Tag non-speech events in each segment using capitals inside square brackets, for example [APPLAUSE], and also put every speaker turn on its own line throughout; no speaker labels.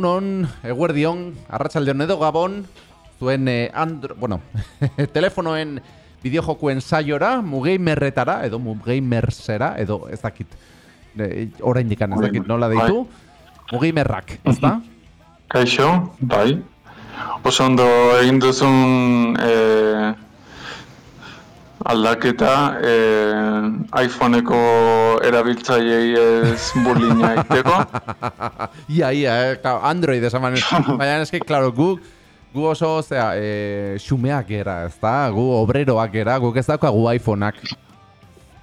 egunon, eguerdion, arratsaldeon edo gabon, zuen eh, andro, bueno, [LAUGHS] telefonoen bideojokuen saiora, mugeimerretara, edo mugeimersera, edo ez dakit, e, orain dikan ez dakit nola deitu, mugeimerrak, ez da?
Kaixo, bai. Oso ondo egin duzun eh, aldaketa eh, iPhoneko erabiltzaileei ez bulina egiteko. [LAUGHS]
ia, ia, eh, Android esan baina, [LAUGHS] baina eski, claro, gu, gu oso, zera, eh, xumeak gera, ez da? Gu obreroak gera, guk ez daukagu iPhoneak.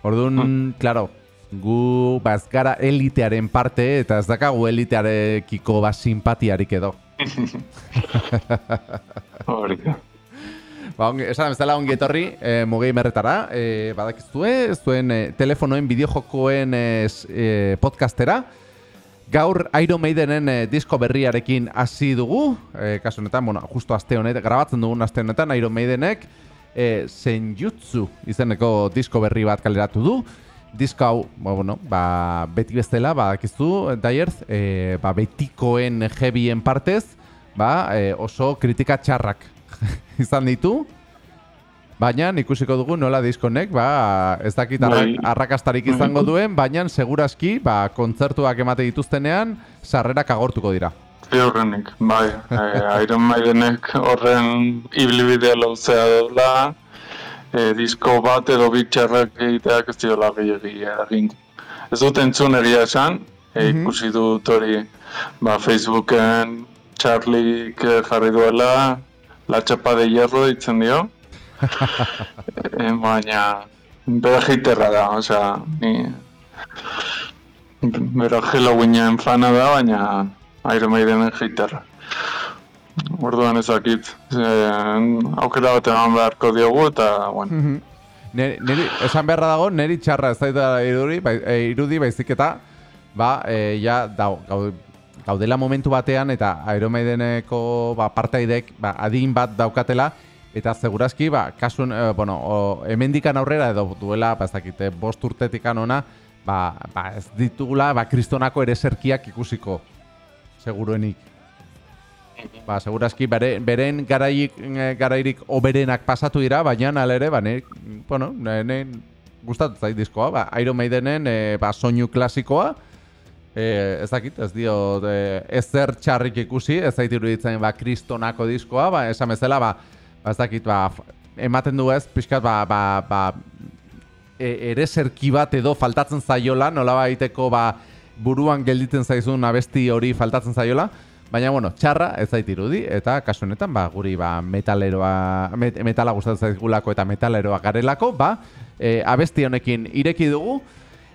Orduan, claro, gu ba, ez gara elitearen parte eta ez dakagu elitearekiko ba simpatiarik edo. [LAUGHS]
Hori da.
Ba, ongi, esan bezala ongi etorri, e, mugei merretara, e, badakiztue, zuen e, telefonoen bideojokoen e, podcastera, Gaur Iron Maidenen e, disko berriarekin hasi dugu, e, kasu honetan, bueno, justo aste honetan, grabatzen dugun aste honetan, Iron Maidenek e, Senjutsu izeneko disko berri bat kaleratu du. Disko hau, ba, bueno, ba, beti bestela, ba, dakizu, Daierz, e, ba, betikoen jebien partez, ba, e, oso kritika txarrak [LAUGHS] izan ditu, Baina ikusiko dugu nola diskonek, ba, ez dakit
Bai.
arrakastarik izango duen, baina segurazki, ba, kontzertuak emate dituztenean, sarrerak agortuko dira.
Ziurrenik, bai. Eh, Iron Maidenek horren ibilbidea lauzea dela, eh, disko bat edo bitxarrak egiteak ez diola gehiagi egin. Ez dut entzun egia esan, eh, ikusi dut hori ba, Facebooken Charliek eh, jarri duela, la txapa de hierro ditzen dio. [LAUGHS] eh, baina, bera haterra da, osea, ni... Bera Halloweenen fana da, baina Iron Maidenen haterra. Orduan ezakit, eh, aukera bat eman beharko diogu eta, bueno,
Neri, neri, esan beharra dago, neri txarra ez da irudi, bai, e, irudi baizik eta, ba, e, ja, dau, gau, gaudela momentu batean, eta Iron Maideneko ba, partaidek ba, adin bat daukatela, eta segurazki, ba, kasun, e, bueno, o, hemendikan aurrera edo duela, ba, ez dakite, bost urtetikan ona, ba, ba, ez ditugula, ba, kristonako ere zerkiak ikusiko, seguruenik. Ba, segurazki bere, beren garaik, eh, garairik oberenak pasatu dira, baina hala ere, ba, ne, bueno, ne, gustatu zait diskoa, ba, Iron Maidenen e, ba, soinu klasikoa, e, ez dakit, ez dio, e, ezer txarrik ikusi, ez zait iruditzen, ba, kristonako diskoa, ba, esan bezala, ba, ba, ez dakit, ba, ematen du ez, pixkat, ba, ba, ba, e, ere zerki bat edo faltatzen zaiola, nola baiteko, ba, buruan gelditzen zaizun abesti hori faltatzen zaiola, Baina, bueno, txarra ez zait irudi, eta kasu honetan, ba, guri ba, metaleroa, met, metala gustatzen zaizgulako eta metaleroa garelako, ba, e, abesti honekin ireki dugu,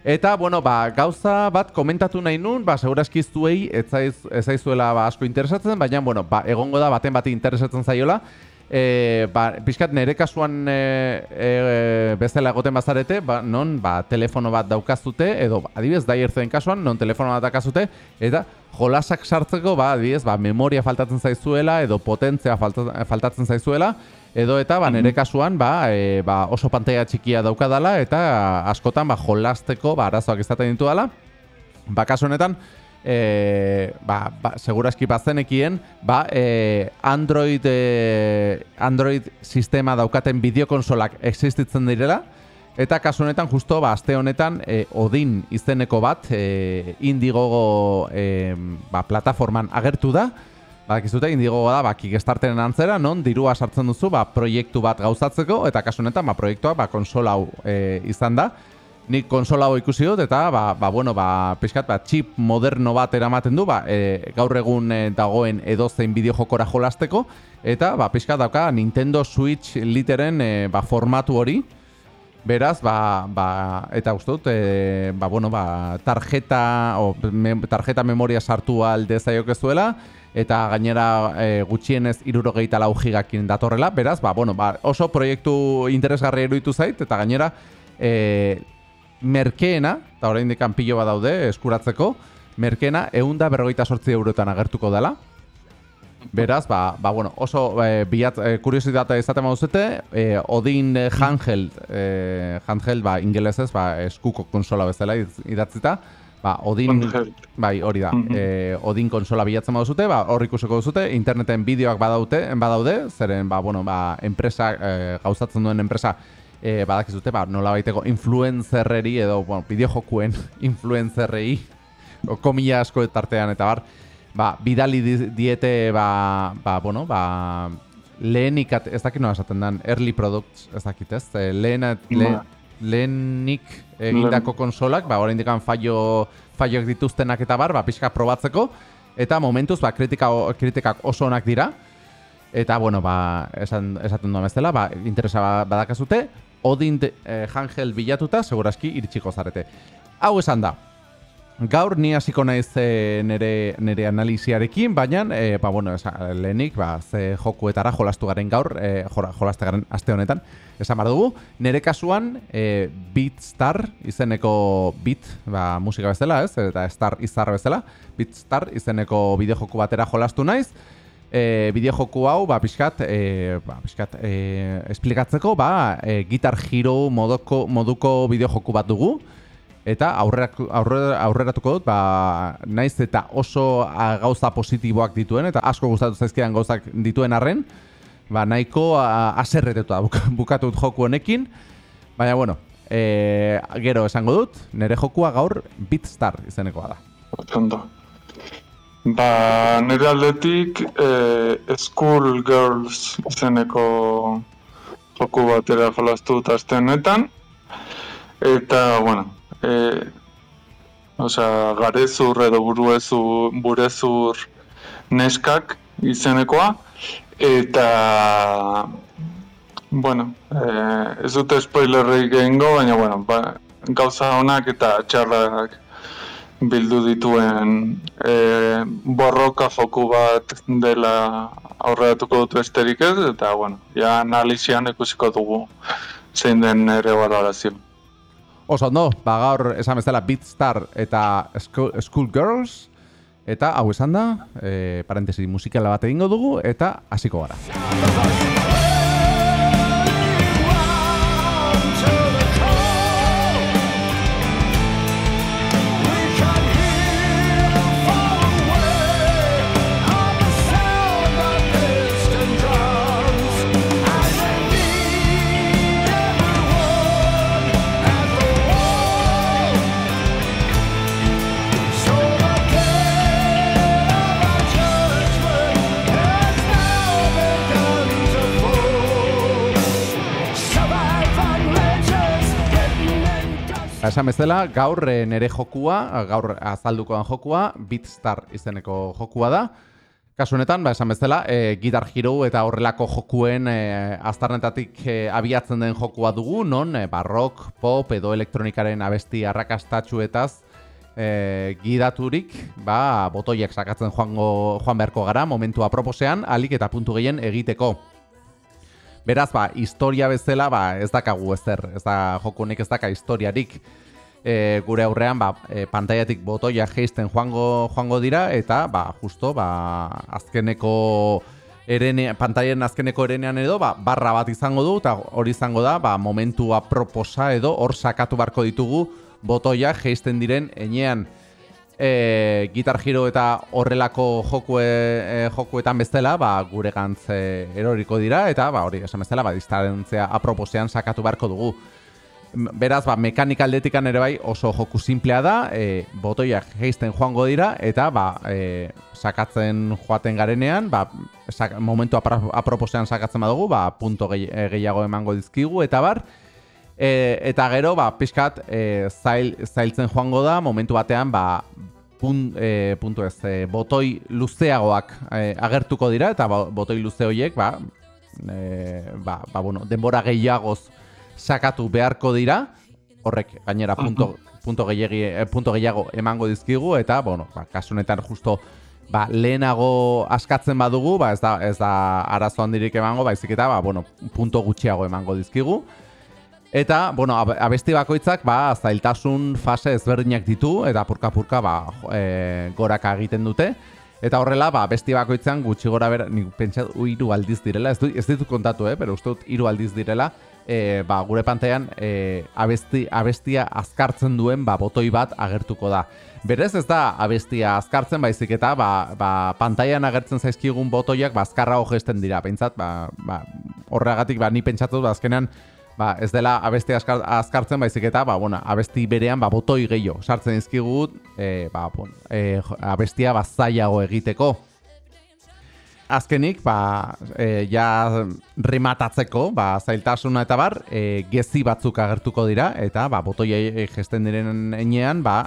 Eta, bueno, ba, gauza bat komentatu nahi nun, ba, segurazki zuei ez, zaiz, ez zaizuela ba, asko interesatzen, baina, bueno, ba, egongo da baten bati interesatzen zaiola. E, ba, pixkat nire kasuan e, e, bezala egoten bazarete, ba, non ba, telefono bat daukazute, edo adibidez daiertzen kasuan, non telefono bat daukazute, eta jolasak sartzeko, ba, adibidez, ba, memoria faltatzen zaizuela, edo potentzia falta, faltatzen zaizuela, edo eta ba, nire kasuan ba, e, ba, oso pantaila txikia daukadala, eta askotan ba, jolasteko ba, arazoak izaten ditu dela. Ba, kasu honetan, e, ba, ba, segurazki bazenekien, ba, e, Android, e, Android sistema daukaten bideokonsolak existitzen direla, eta kasu honetan, justo, ba, aste honetan, e, Odin izeneko bat, e, Indigo e, ba, plataforman agertu da, Badakizute, indigo da, ba, Kickstarteren antzera, non dirua sartzen duzu, ba, proiektu bat gauzatzeko, eta kasu honetan, ba, proiektua, ba, konsola hau e, izan da. Nik konsola hau ikusi dut, eta, ba, ba bueno, ba, pixkat, ba, chip moderno bat eramaten du, ba, e, gaur egun e, dagoen edozein bideojokora jolasteko, eta, ba, pixkat dauka Nintendo Switch literen e, ba, formatu hori, Beraz, ba, ba, eta uste dut, e, ba, bueno, ba, tarjeta, o, me, tarjeta memoria sartu alde zaiokezuela, eta gainera e, gutxienez irurogeita lau gigakin datorrela, beraz, ba, bueno, ba, oso proiektu interesgarri eruditu zait, eta gainera e, merkeena, eta orain dikan pilo bat daude eskuratzeko, merkeena eunda berrogeita sortzi eurotan agertuko dela, Beraz, ba, ba bueno, oso e, bilat, e, kuriositatea izaten baduzete, e, Odin handheld, e, handheld, ba, ingelesez, ba, eskuko konsola bezala idatzita, ba, Odin, bai, hori da, e, Odin konsola bilatzen baduzute, ba, hor ikusiko duzute, interneten bideoak badaute, badaude, zeren, ba, bueno, ba, enpresa, e, gauzatzen duen enpresa, e, badakizute, ba, nola baiteko influenzerreri edo, bueno, bideojokuen [LAUGHS] influenzerrei, o, komila asko tartean eta bar, ba, bidali di- diete, ba, ba, bueno, ba, lehenik, ez dakit nola esaten den, early products, ez dakit ez, e, lehen, lehen,
Ba.
Lehenik egindako konsolak, ba, oraindik fallo, falloak dituztenak eta bar, ba, pixka probatzeko, eta momentuz, ba, kritika, kritikak oso onak dira, eta, bueno, ba, esan, esaten duan bezala, ba, interesa ba- badakazute, Odin eh, Hangel bilatuta, seguraski iritsiko zarete. Hau esan da, Gaur ni hasiko naiz e, nere, nere analiziarekin, baina, e, ba, bueno, esa, lehenik, ba, ze jokuetara jolastu garen gaur, e, jora, jolastu garen aste honetan, esan bar dugu, nere kasuan, e, Beatstar izeneko Beat, ba, musika bezala, ez, eta Star izar bezala, Beatstar izeneko bideojoku batera jolastu naiz, e, bideojoku hau, ba, pixkat, e, ba, pixkat, e, esplikatzeko, ba, e, Guitar Hero modoko, moduko bideojoku bat dugu, Eta aurrerak, aurre, aurreratuko dut, ba, naiz eta oso gauza positiboak dituen, eta asko gustatu zaizkidan gauzak dituen arren, ba, nahiko aserretetua buk, bukatu dut joku honekin, baina bueno, e, gero esango dut, nire jokua gaur Beatstar izenekoa da.
Ondo. Ba, nire aldetik eh, School Girls izeneko joku batera jolastu aste honetan. Eta, bueno, eh, osea, garezur edo buruezur, burezur neskak izenekoa. Eta, bueno, eh, ez dute spoilerrik egingo, baina, bueno, ba, gauza honak eta txarrak bildu dituen e, borroka joku bat dela aurreratuko dut besterik ez, eta bueno, ja analizian ikusiko dugu zein den ere valorazio.
Oso ondo, ba gaur esan bezala Beatstar eta School, School Girls, eta hau esan da, e, parentesi musikala bat egingo dugu, eta hasiko gara. Esan bezala, gaur e, nere jokua, gaur azaldukoan jokua, Beatstar izeneko jokua da. Kasu honetan, ba, esan bezala, e, Guitar Hero eta horrelako jokuen e, aztarnetatik e, abiatzen den jokua dugu, non e, barrok, pop edo elektronikaren abesti arrakastatxuetaz e, gidaturik, ba, botoiak sakatzen joango, joan beharko gara, momentu aproposean, alik eta puntu gehien egiteko. Beraz, ba, historia bezala, ba, ez dakagu ezer, ez da joku honek ez daka historiarik. E, gure aurrean, ba, e, pantaiatik botoia geisten joango, joango dira, eta, ba, justo, ba, azkeneko erene, pantaien azkeneko erenean edo, ba, barra bat izango du, eta hori izango da, ba, momentua proposa edo, hor sakatu barko ditugu botoia geisten diren enean e, Guitar Hero eta horrelako jokue, e, jokuetan bezala, ba, gure gantz e, eroriko dira, eta ba, hori esan bezala, ba, distantzia aproposean sakatu beharko dugu. Beraz, ba, mekanika aldetikan ere bai oso joku simplea da, e, botoiak geisten joango dira, eta ba, e, sakatzen joaten garenean, ba, sak, momentu aproposean sakatzen badugu, ba, punto gehi, e, gehiago emango dizkigu, eta bar, E, eta gero, ba, pixkat, e, zail, zailtzen joango da, momentu batean, ba, pun, e, puntu ez, e, botoi luzeagoak e, agertuko dira, eta ba, botoi luze horiek, ba, e, ba, ba, bueno, denbora gehiagoz sakatu beharko dira, horrek gainera punto, punto, gehiagi, eh, punto gehiago emango dizkigu, eta, bueno, ba, kasu honetan justo ba, lehenago askatzen badugu, ba, ez da, ez da arazo handirik emango, baizik eta, ba, bueno, punto gutxiago emango dizkigu. Eta, bueno, ab- abesti bakoitzak, ba, zailtasun fase ezberdinak ditu, eta purka-purka, ba, e, goraka egiten dute. Eta horrela, ba, besti bakoitzan gutxi gora bera, nik pentsa hiru aldiz direla, ez, du, ez ditut kontatu, eh, pero uste dut hiru aldiz direla, e, ba, gure pantailan e, abesti, abestia azkartzen duen ba, botoi bat agertuko da. Berez ez da abestia azkartzen baizik eta ba, ba, pantailan agertzen zaizkigun botoiak ba, azkarra gesten dira. Pentsat, ba, ba, horregatik ba, ni pentsatu ba, azkenean ba, ez dela abestia azkar, azkartzen baizik eta ba, bueno, abesti berean ba, botoi gehiago sartzen dizkigut e, ba, bon, e, abestia bazaiago egiteko azkenik, ba, e, ja rematatzeko, ba, zailtasuna eta bar, e, gezi batzuk agertuko dira, eta ba, botoia gesten diren enean, ba,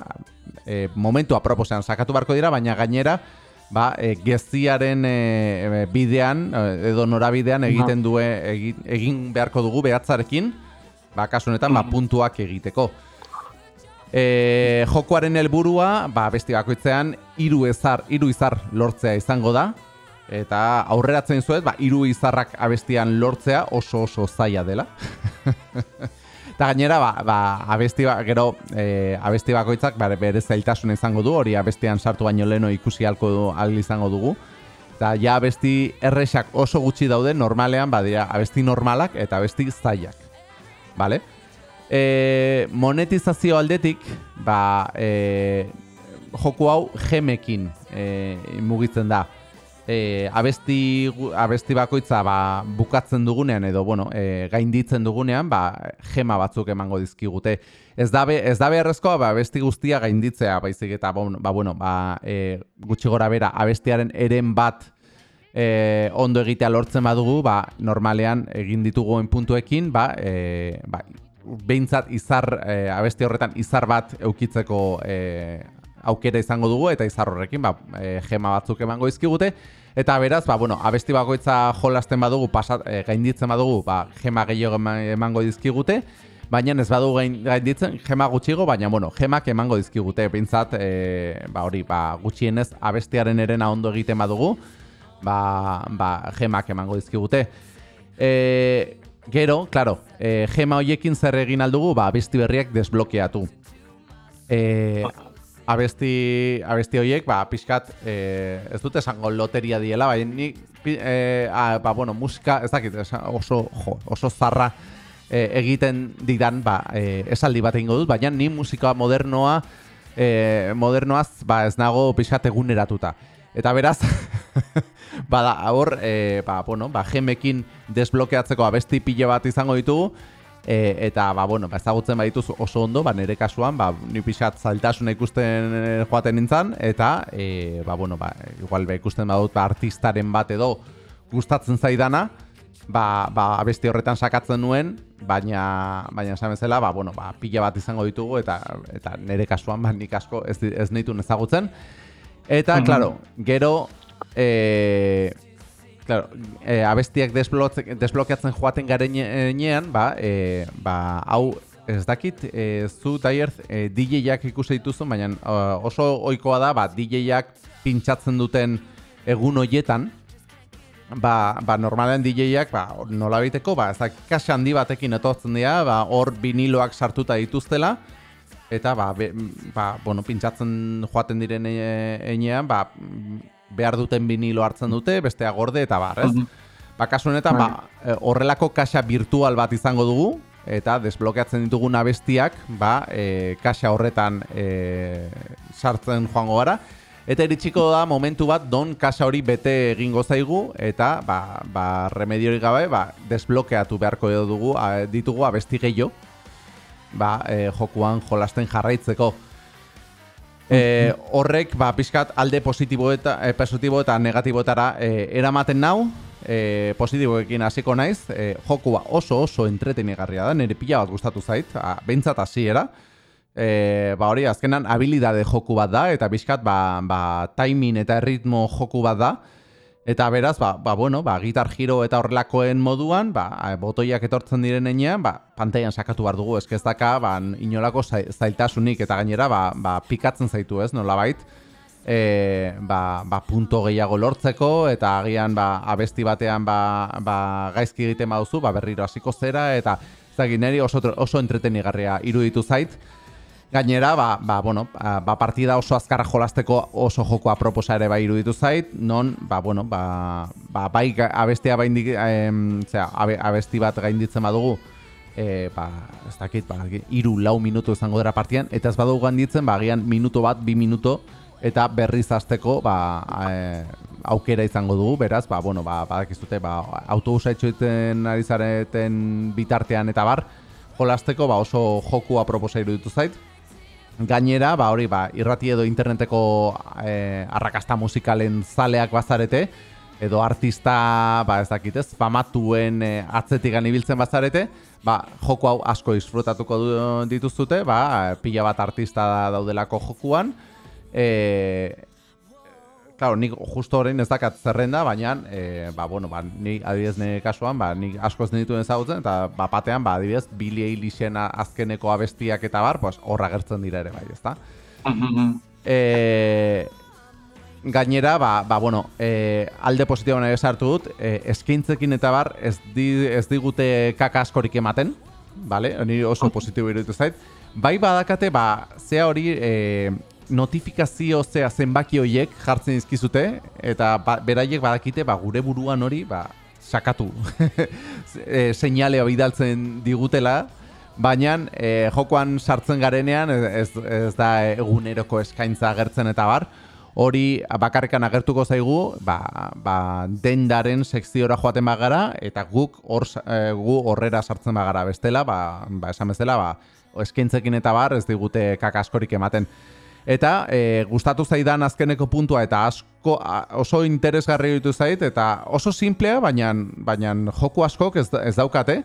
e, momentu aproposean sakatu barko dira, baina gainera, ba, e, geziaren e, bidean, edo norabidean egiten due, egin, egin beharko dugu behatzarekin, ba, kasunetan, ba, puntuak egiteko. E, jokoaren helburua, ba, besti bakoitzean, hiru ezar, hiru izar lortzea izango da, eta aurreratzen zuet, ba, iru izarrak abestian lortzea oso oso zaila dela. [LAUGHS] Eta gainera, ba, ba, abesti, ba, gero, e, abesti bakoitzak ba, bere zailtasun izango du, hori abestian sartu baino leno ikusi halko du, al izango dugu. Eta ja abesti erresak oso gutxi daude, normalean, badira, abesti normalak eta abesti zailak. Vale? E, monetizazio aldetik, ba, e, joku hau gemekin e, mugitzen da e, abesti, abesti bakoitza ba, bukatzen dugunean edo bueno, e, gainditzen dugunean ba, gema batzuk emango dizkigute. Ez da, be, ez da beharrezkoa ba, abesti guztia gainditzea baizik eta ba, ba, bueno, ba, e, gutxi gora bera abestiaren eren bat e, ondo egitea lortzen badugu ba, normalean egin dituguen puntuekin ba, e, ba, behintzat izar, e, abesti horretan izar bat eukitzeko e, aukera izango dugu eta izar horrekin ba, e, gema batzuk emango izkigute. Eta beraz, ba, bueno, abesti bakoitza jolasten badugu, pasat, e, gainditzen badugu, ba, gema gehiago emango dizkigute, baina ez badugu gainditzen gema gutxigo, baina bueno, gemak emango dizkigute, pintzat, e, ba, hori, ba, gutxienez abestiaren erena ondo egiten badugu, ba, ba, gemak emango dizkigute. E, gero, claro, e, gema hoiekin zer egin aldugu, ba, abesti berriak desblokeatu. E, abesti, abesti horiek, ba, pixkat, e, ez dute esango loteria diela, bai, ni, e, a, ba, bueno, musika, ez dakit, oso, jo, oso zarra e, egiten didan, ba, e, esaldi bat egingo dut, baina ni musika modernoa, e, modernoaz, ba, ez nago pixkat eguneratuta. Eta beraz, [LAUGHS] bada, hor, e, ba, bueno, ba, gemekin desblokeatzeko abesti pile bat izango ditugu, e, eta ba, bueno, ba, ezagutzen badituz oso ondo, ba, nire kasuan, ba, ni pixat zailtasuna ikusten eh, joaten nintzen, eta e, ba, bueno, ba, igual ba, ikusten badut ba, artistaren bat edo gustatzen zaidana, ba, ba, abesti horretan sakatzen nuen, baina baina esan bezala, ba, bueno, ba, pila bat izango ditugu eta eta nire kasuan ba, nik asko ez, ez nituen ezagutzen. Eta, mm claro, gero eh Claro, e, abestiak desblokeatzen joaten garen enean, ba, e, ba, hau ez dakit, e, zu daier e, DJ-ak ikusi dituzu, baina oso ohikoa da, ba, DJ-ak pintsatzen duten egun hoietan, ba, ba normalen DJ-ak ba, nola biteko, ba, ez da, kase handi batekin etortzen dira, ba, hor biniloak sartuta dituztela, eta ba, be, ba, bueno, pintsatzen joaten diren enean, ba, behar duten binilo hartzen dute, bestea gorde eta bar, ez? Mm Ba, kasu honetan, ba, bai. e, horrelako kaxa virtual bat izango dugu, eta desblokeatzen ditugun abestiak, ba, e, kaxa horretan e, sartzen joango gara. Eta iritsiko da momentu bat don kaxa hori bete egingo zaigu, eta ba, ba, remediori gabe, ba, desblokeatu beharko edo dugu, a, ditugu abesti gehiago, ba, e, jokuan jolasten jarraitzeko. E, horrek, ba, pixkat alde positibo eta, e, positibo eta negatiboetara e, eramaten nau, e, positiboekin hasiko naiz, e, jokua oso oso entretenigarria da, nire pila bat gustatu zait, a, bentsat hasiera. E, ba hori, azkenan habilidade joku bat da, eta pixkat, ba, ba, timing eta ritmo joku bat da, Eta beraz, ba, ba, bueno, ba, gitar giro eta horrelakoen moduan, ba, botoiak etortzen diren enean, ba, pantailan sakatu behar dugu, ez daka, ba, inolako zailtasunik eta gainera, ba, ba, pikatzen zaitu ez, nola bait, e, ba, ba, punto gehiago lortzeko, eta agian, ba, abesti batean, ba, ba, gaizki egiten baduzu, ba, berriro hasiko zera, eta zagin, niri oso, oso entretenigarria iruditu zait, Gainera, ba, ba, bueno, ba, partida oso azkarra jolasteko oso jokoa proposa ere bai iruditu zait, non, ba, bueno, ba, ba, bai abestia bai indik, abesti bat gainditzen badugu, e, ba, ez dakit, ba, iru lau minutu izango dira partian, eta ez badugu ganditzen, ba, agian minuto bat, bi minuto, eta berriz hasteko ba, e, aukera izango dugu, beraz, ba, bueno, ba, badakizute, ba, autobusa etxoetzen ari zareten bitartean eta bar, jolasteko ba, oso jokua proposa iruditu zait. Gainera, ba, hori, ba, irrati edo interneteko e, arrakasta musikalen zaleak bazarete, edo artista, ba, ez dakitez, pamatuen e, atzetik ibiltzen bazarete, ba, joko hau asko disfrutatuko dituzute, ba, pila bat artista daudelako jokuan, e, Claro, nik justo orain ez dakat zerrenda, baina, e, ba, bueno, ba, ni adibidez nire kasuan, ba, nik asko ez dituen ezagutzen, eta ba, batean, ba, adibidez, Billy Eilishien azkeneko abestiak eta bar, pues, horra gertzen dira ere, bai, ezta? e, gainera, ba, ba, bueno, e, alde positibo nahi esartu dut, e, eskaintzekin eta bar, ez, di, ez digute kaka askorik ematen, vale? Ni oso positibo iruditu zait. Bai badakate, ba, zea hori, e, notifikazio zea zenbaki horiek jartzen dizkizute eta ba, beraiek badakite ba, gure buruan hori ba, sakatu. [LAUGHS] E, seinalea bidaltzen digutela baina e, jokoan sartzen garenean ez, ez da eguneroko eskaintza agertzen eta bar. Hori bakarrekan agertuko zaigu ba, ba, dendaren sekziora joaten bagara eta guk hor e, gu horrera sartzen bagara. Bestela ba, ba, esan bezala ba, eskaintzekin eta bar ez digute kakaskorik ematen Eta e, gustatu zaidan azkeneko puntua eta asko oso interesgarri ditu zait eta oso simplea baina baina joku askok ez, ez daukate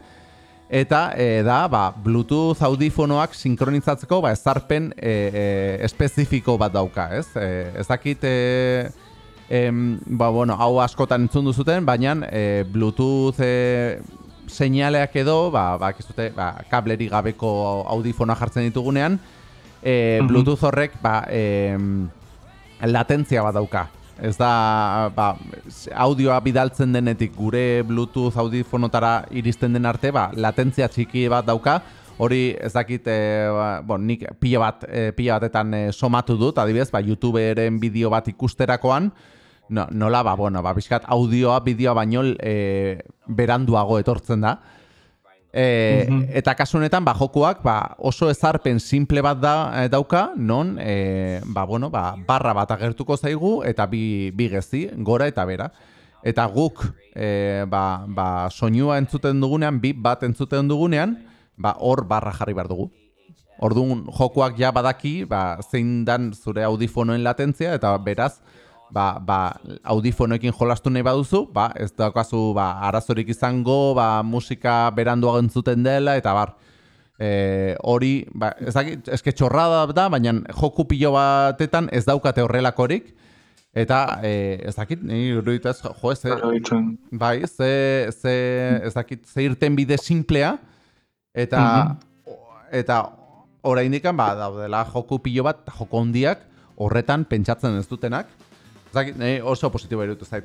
eta e, da ba, Bluetooth audifonoak sinkronizatzeko ba ezarpen e, e, espezifiko bat dauka, ez? E, ez dakit e, em, ba, bueno, hau askotan entzun duzuten, baina e, Bluetooth e, seinaleak edo, ba, ba, ba, kableri gabeko audifona jartzen ditugunean, e, Bluetooth horrek ba, e, latentzia bat dauka. Ez da, ba, audioa bidaltzen denetik gure Bluetooth audifonotara iristen den arte, ba, latentzia txiki bat dauka, hori ez dakit, e, ba, bon, nik pila, bat, e, pila batetan e, somatu dut, adibidez, ba, YouTuberen bideo bat ikusterakoan, no, nola, ba, bueno, ba, bizkat audioa, bideoa baino e, beranduago etortzen da. E, Eta kasu honetan ba, jokuak ba, oso ezarpen simple bat da e, dauka, non e, ba, bueno, ba, barra bat agertuko zaigu eta bi, bi gezi, gora eta bera. Eta guk e, ba, ba, soinua entzuten dugunean, bi bat entzuten dugunean, ba, hor barra jarri behar dugu. Orduan jokuak ja badaki ba, zein dan zure audifonoen latentzia eta beraz, ba, ba, audifonoekin jolastu nahi baduzu, ba, ez daukazu ba, arazorik izango, ba, musika berandu agentzuten dela, eta bar, e, hori, ba, ez dakit, eske txorrada da, baina joku pilo batetan ez daukate horrelakorik, eta e, ez dakit, nire uruditaz, jo, ez, bai, ze, ze, ez dakit, ze irten bide simplea, eta, eta, oraindikan ba, daudela joku pilo bat, joko hondiak, horretan pentsatzen ez dutenak, Zagit, nahi oso positibo erutu zait.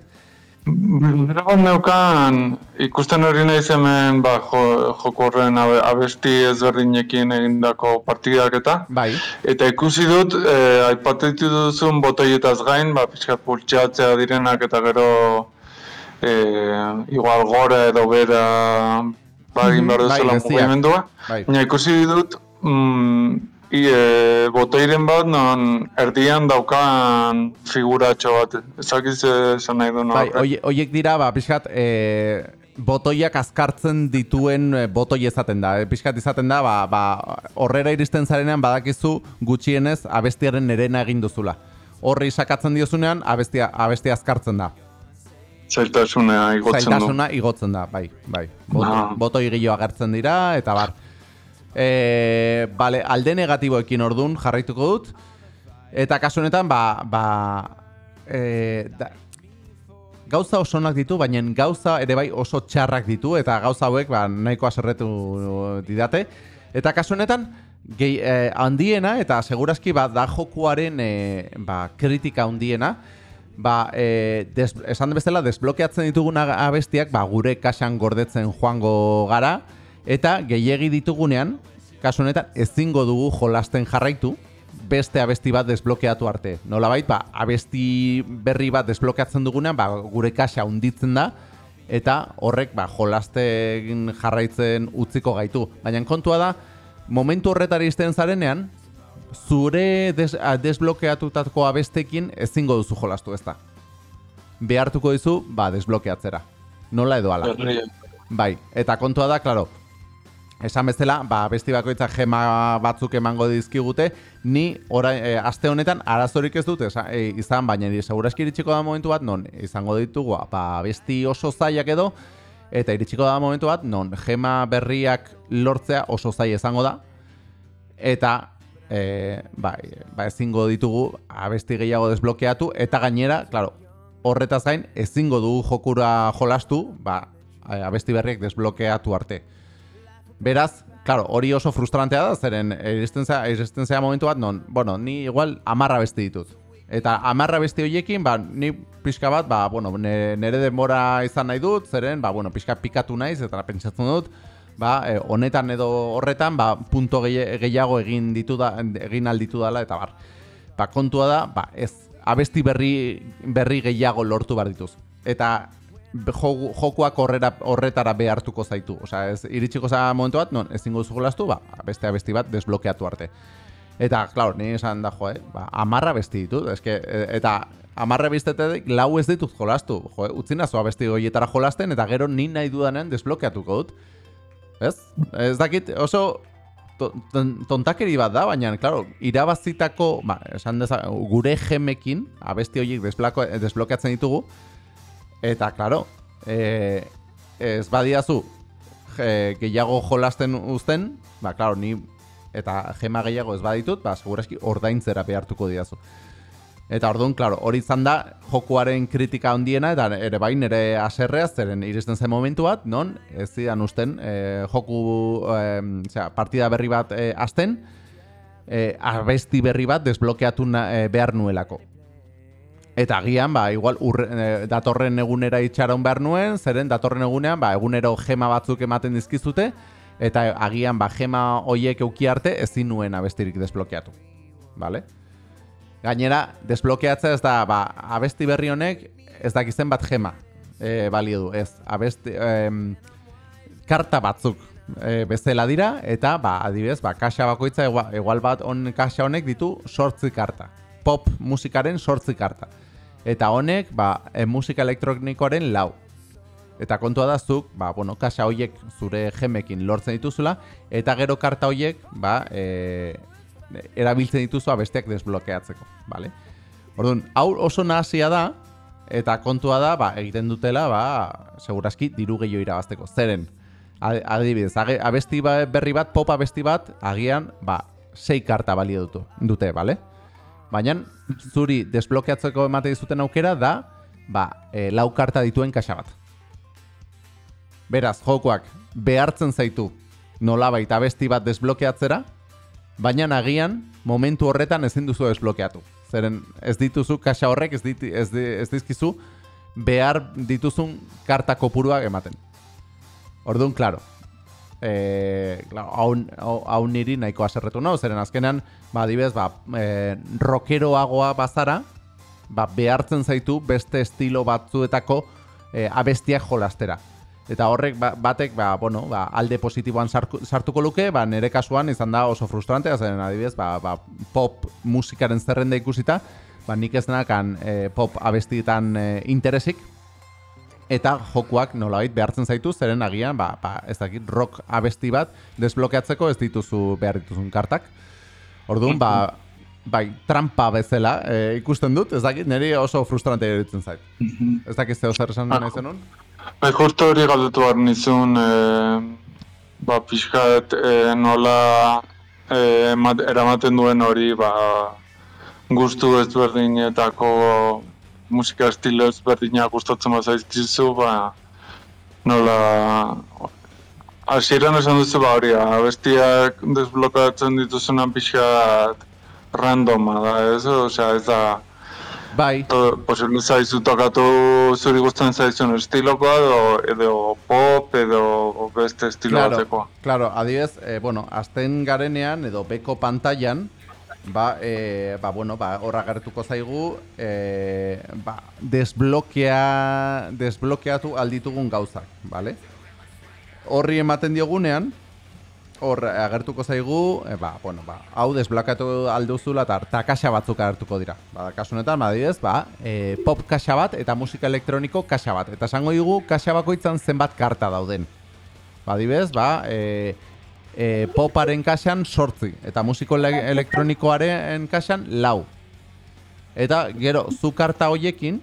Dragon neukan ikusten hori nahi hemen ba, jo, joko horren abesti ezberdinekin egindako partidak eta.
Bai.
Eta ikusi dut, eh, aipatitu duzun botoietaz gain, ba, pixka pultsatzea direnak eta gero eh, igual gora edo bera ba, egin behar duzela bai, mugimendua. Bai. ikusi dut, mm, I, e, boteiren bat, non erdian daukan figuratxo bat. Ezakiz esan nahi du
Bai, oiek dira, ba, pixkat, e, botoiak azkartzen dituen e, botoi ezaten da. E, pixkat izaten da, ba, ba, horrera iristen zarenean badakizu gutxienez abestiaren erena egin duzula. Horri sakatzen diozunean, abestia, abestia azkartzen da.
Zailtasuna igotzen
du. Zailtasuna igotzen da, bai, bai. Botoi gillo agertzen dira, eta bar. E, bale, alde negatiboekin ordun jarraituko dut. Eta kasu honetan, ba, ba, e, da, gauza oso onak ditu, baina gauza ere bai oso txarrak ditu, eta gauza hauek ba, nahiko aserretu didate. Eta kasu honetan, gehi, e, handiena, eta segurazki ba, da jokuaren e, ba, kritika handiena, ba, e, des, esan bezala desblokeatzen ditugun abestiak ba, gure kasan gordetzen joango gara, Eta gehiegi ditugunean, kasu honetan ezingo dugu jolasten jarraitu, beste abesti bat desblokeatu arte. Nola ba, abesti berri bat desblokeatzen dugunean, ba, gure kaxa unditzen da, eta horrek ba, jolasten jarraitzen utziko gaitu. Baina kontua da, momentu horretari izten zarenean, zure des, a, desblokeatutako abestekin ezingo duzu jolastu ez da. Behartuko dizu, ba, desblokeatzera. Nola edo ala. Bai, eta kontua da, klaro, esan bezala, ba, besti bakoitzak gema batzuk emango dizkigute, ni ora, e, aste honetan arazorik ez dut e, izan, baina nire segurazki iritsiko da momentu bat, non izango ditugu, ba, besti oso zaiak edo, eta iritsiko da momentu bat, non gema berriak lortzea oso zai izango da, eta e, bai, ba, ezingo ditugu abesti gehiago desblokeatu, eta gainera, claro, horretaz gain, ezingo dugu jokura jolastu, ba, abesti berriak desblokeatu arte. Beraz, claro, hori oso frustrantea da, zeren iristen zea momentu bat, non, bueno, ni igual amarra besti ditut. Eta amarra besti horiekin, ba, ni pixka bat, ba, bueno, nere denbora izan nahi dut, zeren, ba, bueno, pixka pikatu naiz, eta pentsatzen dut, ba, e, honetan edo horretan, ba, punto gehiago egin ditu da, egin alditu dela, eta bar. Ba, kontua da, ba, ez, abesti berri, berri gehiago lortu bar dituz. Eta jokuak horrera, horretara behartuko zaitu. Osea, ez iritsiko za momentu bat, non, ezingo duzu jolastu, ba, beste abesti bat desblokeatu arte. Eta, claro, ni esan da, jo, eh, ba, amarra besti ditut, eske, e, eta amarra bestetetik lau ez ditut jolastu. Jo, utzi nazoa besti goietara jolasten, eta gero ni nahi dudanen desblokeatuko dut. Ez? Ez dakit, oso tontakeri bat da, baina, claro, irabazitako, ba, esan deza, gure gemekin, abesti horiek desblokeatzen ditugu, Eta, claro, e, ez badiazu e, gehiago jolasten uzten, ba, claro, ni eta gema gehiago ez baditut, ba, segurazki ordaintzera behartuko diazu. Eta orduan, claro, hori izan da jokuaren kritika handiena eta ere bain ere aserrea zeren iristen zen momentu bat, non ez zidan usten e, joku e, partida berri bat e, azten, e, abesti berri bat desblokeatu na, e, behar nuelako. Eta agian, ba, igual, urre, e, datorren egunera itxaron behar nuen, zeren datorren egunean, ba, egunero gema batzuk ematen dizkizute, eta agian, ba, gema hoiek euki arte, ezin nuen abestirik desblokeatu. Vale? Gainera, desblokeatzea ez da, ba, abesti berri honek, ez dakizen bat gema, e, balio du, ez, abesti, e, karta batzuk e, bezala dira, eta, ba, adibidez, ba, kaxa bakoitza, igual, bat on kaxa honek ditu sortzi karta. Pop musikaren sortzi karta. Eta honek, ba, e, musika elektronikoaren lau. Eta kontua da zuk, ba, bueno, kasa hoiek zure gemekin lortzen dituzula, eta gero karta hoiek, ba, e, erabiltzen dituzu abesteak desblokeatzeko, bale? Orduan, hau oso nahazia da, eta kontua da, ba, egiten dutela, ba, segurazki, diru gehiago irabazteko. Zeren, adibidez, abesti ba, berri bat, pop abesti bat, agian, ba, sei karta balio dutu, dute, bale? Baina zuri desblokeatzeko emate dizuten aukera da ba, e, lau karta dituen kaxa bat. Beraz, jokoak behartzen zaitu nola baita besti bat desblokeatzera, baina agian momentu horretan ezin duzu desblokeatu. Zeren ez dituzu kaxa horrek ez, dit, ez, ez dizkizu behar dituzun karta kopuruak ematen. Orduan, klaro, eh hau niri nahiko haserretu nau, zeren azkenan, ba, dibez, ba, e, rockeroagoa bazara, ba, behartzen zaitu beste estilo batzuetako e, abestiak jolastera. Eta horrek ba, batek, ba, bueno, ba, alde positiboan sartuko luke, ba, nire kasuan izan da oso frustrante, zeren adibidez, ba, ba, pop musikaren zerrenda ikusita, ba, nik ez denakan e, pop abestietan e, interesik, eta jokuak nolabait behartzen zaitu zeren agian ba, ba, ez dakit rock abesti bat desblokeatzeko ez dituzu behar dituzun kartak. Orduan ba bai, trampa bezala e, ikusten dut, ez dakit, niri oso frustrante iruditzen zait. Mhm. Ez dakit zeo zer esan nahi zenun?
Bai, justo hori galdetu behar nizun, e, ba, pixkat e, nola e, eramaten duen hori, ba, gustu ezberdinetako musika estilo ezberdinak gustatzen bat zaizkizu, ba, nola... Hasieran esan duzu ba hori, abestiak desblokatzen dituzunan pixat randoma da, ez? Osea, ez da...
Bai.
Posible zaizu tokatu zuri guztan zaizun estilokoa edo, edo pop edo beste estilo claro, batekoa.
Claro, adibez, eh, bueno, azten garenean edo beko pantailan ba, e, ba, bueno, ba, horra gertuko zaigu, e, ba, desblokea, desblokeatu alditugun gauzak, bale? Horri ematen diogunean, hor agertuko zaigu, e, ba, bueno, ba, hau desblokeatu alduzula eta takaxa batzuk agertuko dira. Ba, kasu honetan, ba, ba, e, pop kaxa bat eta musika elektroniko kaxa bat. Eta esango digu, kaxa bakoitzan zenbat karta dauden. Ba, dibez, ba, e, e, poparen kaxan sortzi, eta musiko elektronikoaren kaxan lau. Eta, gero, zu karta hoiekin,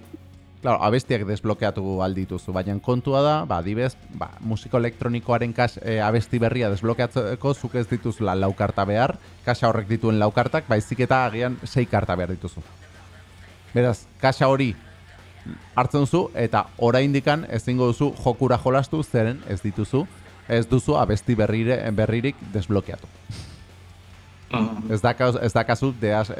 Claro, abestiak desblokeatu aldituzu, baina kontua da, ba, dibez, ba, musiko elektronikoaren kas, e, abesti berria desblokeatzeko zuk ez dituzula lau karta behar, kasa horrek dituen lau kartak, baizik eta agian sei karta behar dituzu. Beraz, kasa hori hartzen zu eta oraindikan ezingo duzu jokura jolastu zeren ez dituzu, ez duzu abesti berrire, berririk desblokeatu. Mm-hmm. Ez da, ez da kasu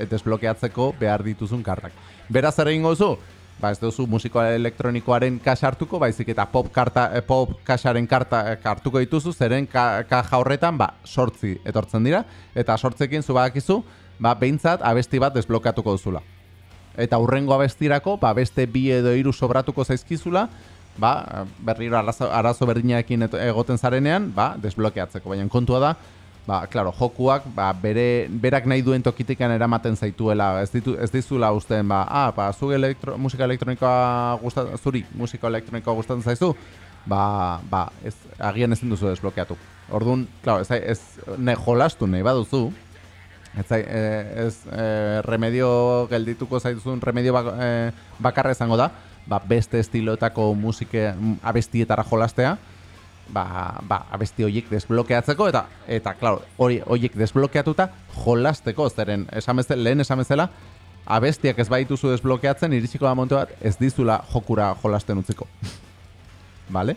desblokeatzeko behar dituzun kartak. Beraz, ere ingo duzu, ba ez duzu musiko elektronikoaren kasa hartuko, baizik eta pop karta eh, pop kasaren karta eh, hartuko dituzu, zeren kaja horretan ba sortzi etortzen dira eta sortzekin zu badakizu, ba beintzat abesti bat desblokeatuko duzula. Eta hurrengo abestirako, ba beste bi edo hiru sobratuko zaizkizula, ba berriro arazo, arazo berdinaekin egoten zarenean, ba desblokeatzeko. Baina kontua da, ba, claro, jokuak ba, bere, berak nahi duen tokitikan eramaten zaituela, ez, ditu, ez dizula usten, ba, ah, ba, zu elektro, musika elektronikoa gustatzen, zuri musika elektronikoa gustatzen zaizu, ba, ba, ez, agian ezin duzu desblokeatu. Orduan, claro, ez, ez ne, jolastu nahi baduzu, ez, ez e, remedio geldituko zaituzun, remedio bak, e, bakarra izango da, ba, beste estiloetako musike abestietara jolastea, ba, ba, abesti horiek desblokeatzeko eta eta claro, hori horiek desblokeatuta jolasteko zeren esan bezala lehen esan bezala abestiak ez baituzu desblokeatzen iritsiko da monte bat ez dizula jokura jolasten utziko. [LAUGHS] vale?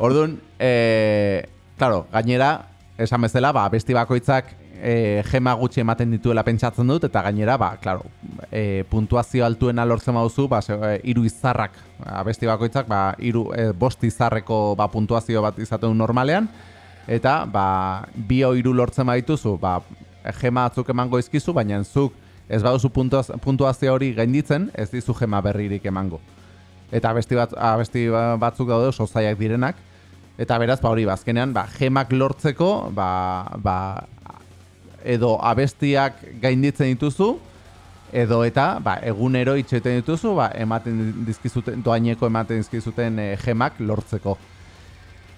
Orduan, eh, claro, gainera esan bezala, ba, abesti bakoitzak e, gema gutxi ematen dituela pentsatzen dut, eta gainera, ba, klaro, e, puntuazio altuena lortzen baduzu, ba, e, iru izarrak, abesti bakoitzak, ba, iru, e, bost izarreko ba, puntuazio bat izaten normalean, eta ba, bi iru lortzen badituzu, ba, gema atzuk emango izkizu, baina zuk ez baduzu puntuazio hori gainditzen, ez dizu gema berririk emango. Eta abesti, bat, abesti batzuk daude oso zaiak direnak, Eta beraz, ba hori, bazkenean, ba, gemak lortzeko, ba, ba, edo abestiak gainditzen dituzu edo eta ba, egunero itxeten dituzu ba, ematen dizkizuten doaineko ematen dizkizuten e, gemak lortzeko.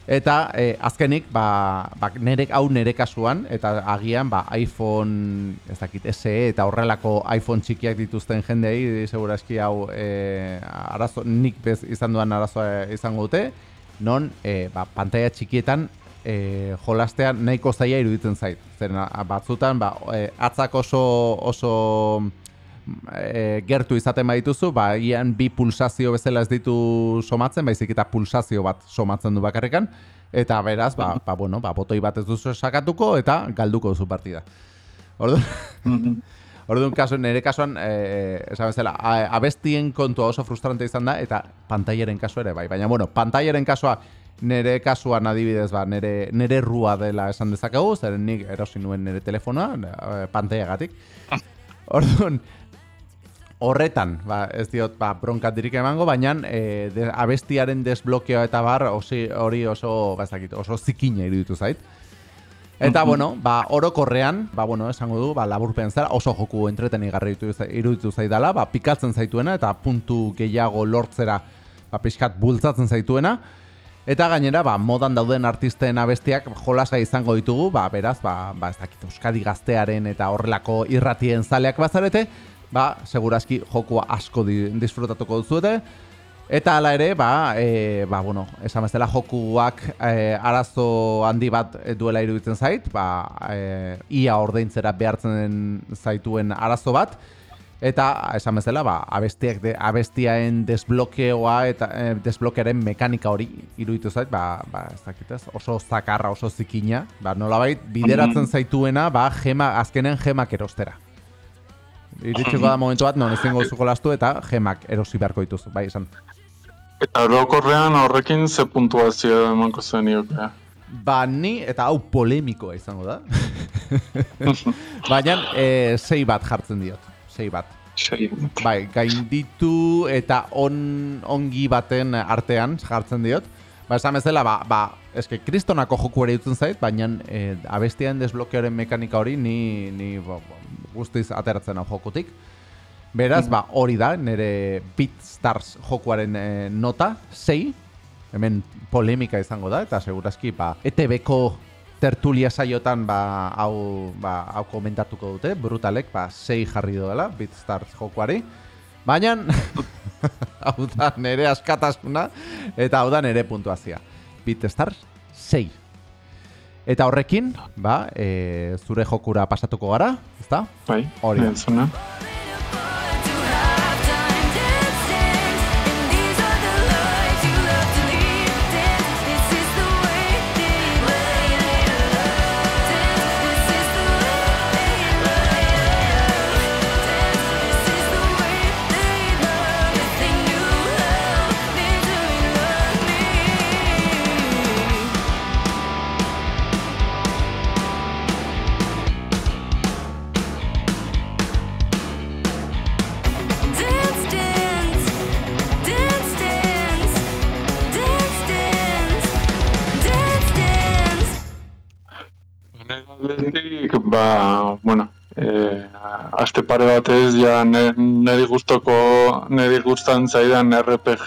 Eta e, azkenik ba, ba, nerek hau nere kasuan eta agian ba, iPhone ez dakit SE eta horrelako iPhone txikiak dituzten jendei segurazki hau e, arazo, nik bez izan duan arazoa izango dute non e, ba, pantalla txikietan e, jolastean nahiko zaia iruditzen zait. Zer batzutan ba, e, atzak oso oso e, gertu izaten badituzu, ba ian bi pulsazio bezala ez ditu somatzen, baizik eta pulsazio bat somatzen du bakarrekan eta beraz, ba, ba, bueno, ba, botoi bat ez duzu sakatuko eta galduko duzu partida. Orduan. [LAUGHS] Orduan, kasu, nire kasuan, e, esan bezala, abestien kontua oso frustrante izan da, eta pantaileren kasu ere, bai. Baina, bueno, pantaileren kasua nere kasuan adibidez ba nere nere rua dela esan dezakegu zeren nik erosi nuen nere telefonoa e, pantaiagatik [LAUGHS] orduan horretan ba ez diot ba bronkat dirik emango baina e, abestiaren desblokeoa eta bar osi, hori oso ba oso zikina iruditu zait. Eta, bueno, ba, orokorrean, ba, bueno, esango du, ba, laburpen zara, oso joku entretenigarri iruditu zaidala, ba, pikatzen zaituena, eta puntu gehiago lortzera, ba, pixkat bultzatzen zaituena. Eta gainera, ba, modan dauden artisten abestiak jolasa izango ditugu, ba, beraz, ba, ba, ez dakit, Euskadi gaztearen eta horrelako irratien zaleak bazarete, ba, segurazki jokua asko di, disfrutatuko duzuete. Eta hala ere, ba, e, ba, bueno, esan bezala jokuak e, arazo handi bat duela iruditzen zait, ba, e, ia ordaintzera behartzen zaituen arazo bat, Eta, esan bezala, ba, abestiak de, abestiaen desblokeoa eta e, desblokearen mekanika hori iruditu zait, ba, ba, ez dakitez, oso zakarra, oso zikina, ba, nolabait, bideratzen mhm. zaituena, ba, gema, azkenen gemak erostera. Iritsiko da momentu bat, non ezingo zuko lastu eta gemak erosi beharko dituzu, bai, esan.
Eta orokorrean horrekin ze puntuazio emanko zuen
ba ni, eta hau polemikoa izango da. [LAUGHS] Baina, e, sei bat jartzen diot. Sei bat.
Sei.
Bai, gainditu eta on, ongi baten artean jartzen diot. Ba, esan bezala, ba, ba, eske, kristonako joku ere dutzen zait, baina e, abestian desblokeoren mekanika hori ni, ni ba, guztiz ateratzen hau jokutik. Beraz, ba, hori da, nire Beatstars jokuaren e, nota, sei, hemen polemika izango da, eta segurazki, ba, ETB-ko tertulia saiotan, ba, hau, ba, hau komentatuko dute, brutalek, ba, sei jarri doela, Beatstars jokuari. Baina, [LAUGHS] hau da nire askatasuna, eta hau da nire puntuazia. Beatstars, sei. Eta horrekin, ba, e, zure jokura pasatuko gara, ezta?
Bai,
Hori
Ba, bueno, eh, aste pare batez ja niri gustoko, niri gustan zaidan RPG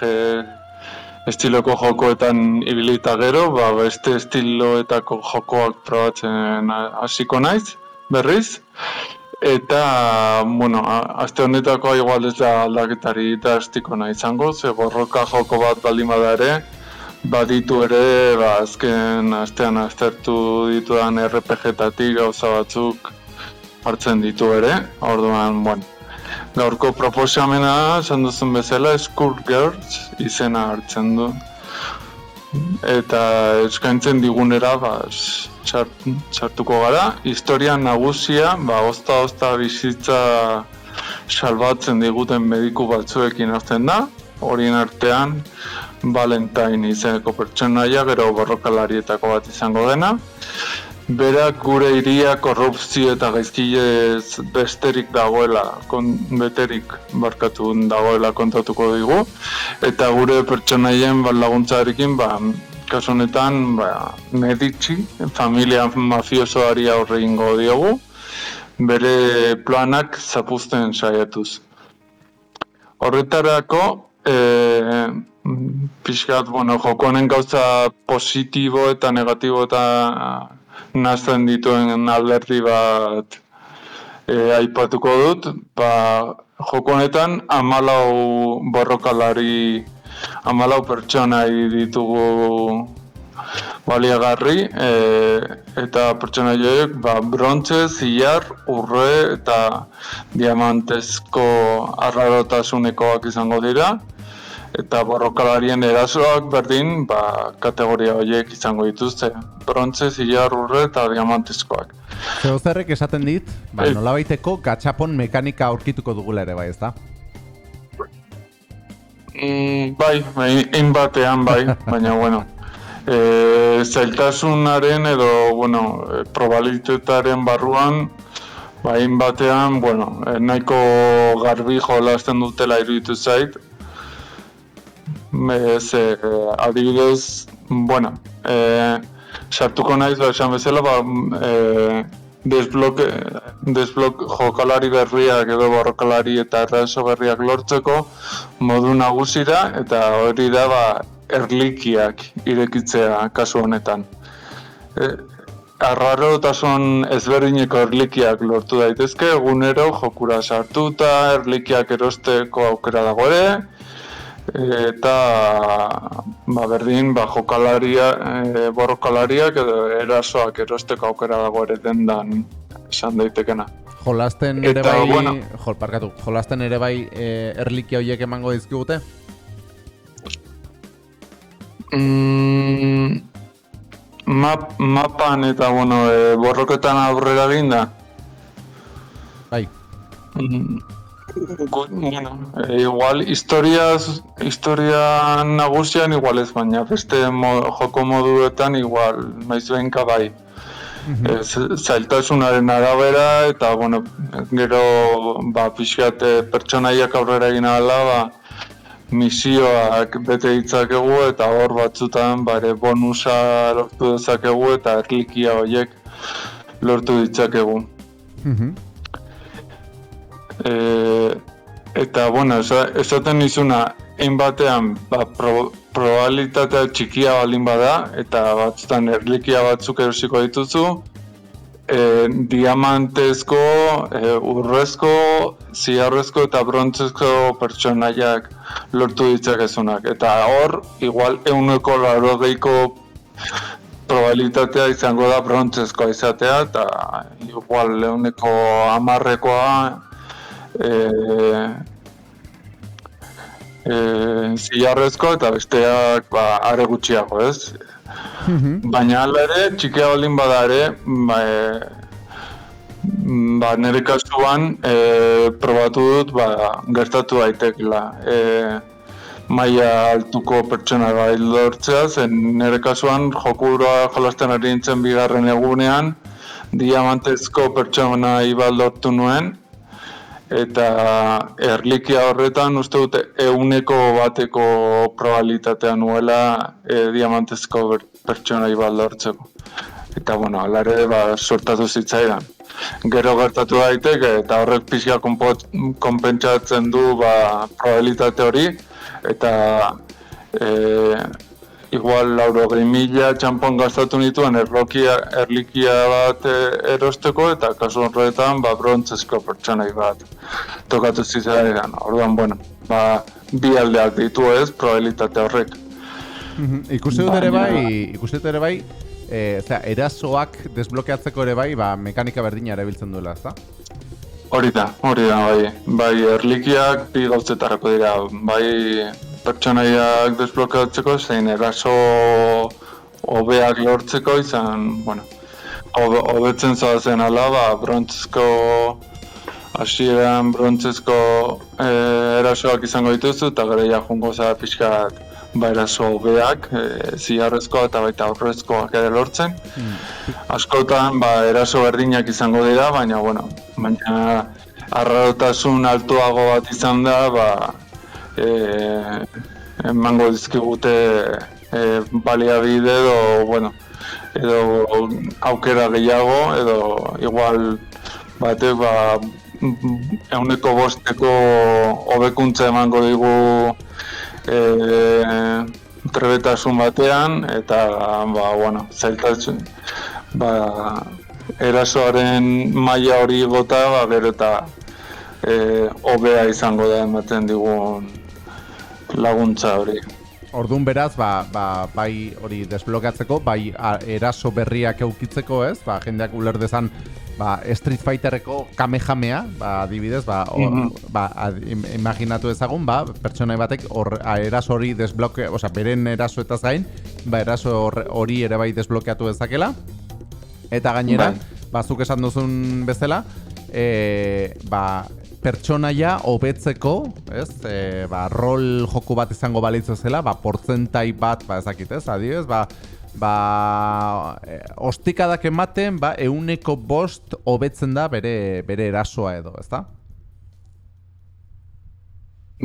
estiloko jokoetan ibilita gero, ba, beste estiloetako jokoak probatzen hasiko naiz, berriz. Eta, bueno, aste honetako igual ez da aldaketari eta estiko nahi izango, ze borroka joko bat baldin bada ere, baditu ere, ba, azken astean aztertu ditudan RPG-tatik gauza batzuk hartzen ditu ere, orduan, bueno, gaurko proposamena, esan duzun bezala, School Girls izena hartzen du. Eta eskaintzen digunera, ba, txart- txartuko gara. Historia nagusia, ba, ozta-ozta bizitza salbatzen diguten mediku batzuekin hartzen da. Horien artean, Valentine izeneko pertsonaia, gero borrokalarietako bat izango dena. Berak gure iria korrupzio eta gaizkilez besterik dagoela, kon, beterik barkatu dagoela kontatuko digu. Eta gure pertsonaien ba, laguntzarekin, ba, kasu honetan, ba, Medici, familia mafiosoari aurre egingo diogu, bere planak zapuzten saiatuz. Horretarako, e, pixkat, bueno, joko honen gauza positibo eta negatibo eta nazten dituen alderdi bat e, aipatuko dut. Ba, joko honetan amalau borrokalari, amalau pertsonai ditugu baliagarri e, eta pertsona joek ba, brontze, zilar, urre eta diamantezko arrarotasunekoak izango dira eta borrokalarien erasoak berdin ba, kategoria horiek izango dituzte brontze, zilar, urre eta diamantezkoak.
Zeozerrek esaten dit, ba,
Bai.
nolabaiteko gatxapon mekanika aurkituko dugula ere bai, ezta?
Mm, bai, hein batean bai, [LAUGHS] baina bueno. E, zailtasunaren edo, bueno, e, probabilitataren barruan, ba, hein batean, bueno, e, nahiko garbi jolasten dutela iruditu zait. Ez, e, adibidez, bueno, e, sartuko naiz, ba, esan bezala, ba, e, desblok, desblok jokalari berriak edo borrokalari eta erraso berriak lortzeko modu nagusira eta hori da ba, erlikiak irekitzea kasu honetan. E, arrarotasun ezberdineko erlikiak lortu daitezke, egunero jokura sartuta, erlikiak erosteko aukera dago ere, eta ba, berdin ba, jokalaria, e, borrokalariak edo erasoak erosteko aukera dago ere dendan esan daitekena.
Jolasten ere bai,
bueno.
jol, parkatu, jolasten ere bai e, erlikia horiek emango dizkigute?
Mm, map, mapan eta bueno, e, borroketan aurrera eginda.
Bai,
Mm, bueno, e, igual historia, historia nagusian igual ez, baina beste mo, joko moduetan igual maiz behinka bai. E, z- zailtasunaren arabera eta bueno, gero ba, pixkat eh, pertsonaiak aurrera egin ahala, ba, misioak bete ditzakegu eta hor batzutan bare bonusa lortu dezakegu eta erlikia horiek lortu ditzakegu.
Mhm.
E, eta, bueno, esa- esaten nizuna, hein batean, ba, pro, probabilitatea txikia balin bada, eta batzutan erlikia batzuk erosiko dituzu, e, diamantezko, e, urrezko, ziarrezko eta brontzezko pertsonaiak lortu ditzakezunak. Eta hor, igual euneko larogeiko probabilitatea izango da brontzezkoa izatea, eta igual euneko amarrekoa e, e, zilarrezko eta besteak ba, are gutxiago, ez?
Mhm.
Baina hala ere, txikia balin bada ere, ba, e, ba, nire kasuan e, probatu dut ba, gertatu daitekela. E, maila altuko pertsona bai lortzea, zen nire kasuan jokura jolasten ari nintzen bigarren egunean, diamantezko pertsona bat lortu nuen, eta erlikia horretan uste dute euneko bateko probabilitatea nuela e, diamantezko bat lortzeko. Eta bueno, alare ba, sortatu zitzaidan. Gero gertatu daiteke eta horrek pixka konpentsatzen du ba, probabilitate hori eta e, igual lauro mila txampon gastatu nituen erlokia, erlikia bat e, erosteko eta kasu horretan ba, brontzezko pertsonai bat tokatu zitzaidan. Orduan, bueno, ba, bi aldeak ditu ez, probabilitate horrek.
Mhm. Ikusi dut ere
Baina-
bai, ikusi dut ere bai, eh, zera, erasoak desblokeatzeko ere bai, ba, mekanika berdina erabiltzen duela, ezta?
Hori da, hori da, bai. Bai, erlikiak bi gauzetarako dira, bai pertsonaiak desblokeatzeko, zein eraso hobeak lortzeko izan, bueno, hobe- hobetzen zoazen ala, ba, brontzezko hasieran brontzezko eh, erasoak izango dituzu, eta gero ja jungo zara pixkat ba, eraso hobeak, e, ziarrezkoa eta baita aurrezkoak ere lortzen. Askotan ba, eraso berdinak izango dira, baina bueno, baina arrarotasun altuago bat izan da, ba, e, emango dizkigute e, baliabide edo, bueno, edo aukera gehiago, edo igual batek ba, euneko bosteko hobekuntza emango digu e, trebetasun batean, eta, ba, bueno, zailtasun, ba, erasoaren maila hori gota, ba, gero eta e, hobea izango da ematen digun laguntza hori.
Orduan beraz, ba, ba, bai hori desblokeatzeko, bai a, eraso berriak eukitzeko, ez? Ba, jendeak uler dezan ba, Street Fighterreko Kamehamea, ba, adibidez, ba, o,
Mhm.
ba, ad, im- imaginatu ezagun, ba, pertsona batek hor, a, eraso hori desbloke, osea, beren erasoetaz gain, ba, eraso hor- hori ere bai desblokeatu dezakela. Eta gainera,
Bai.
bazuk esan duzun bezala, e, ba, pertsonaia hobetzeko, ez? E, ba, rol joku bat izango balitz zela, ba, portzentai bat, ba, ezakit, ez? Adibidez, ba, ba, e, ostikadak ematen, ba, euneko bost hobetzen da bere, bere erasoa edo, ezta?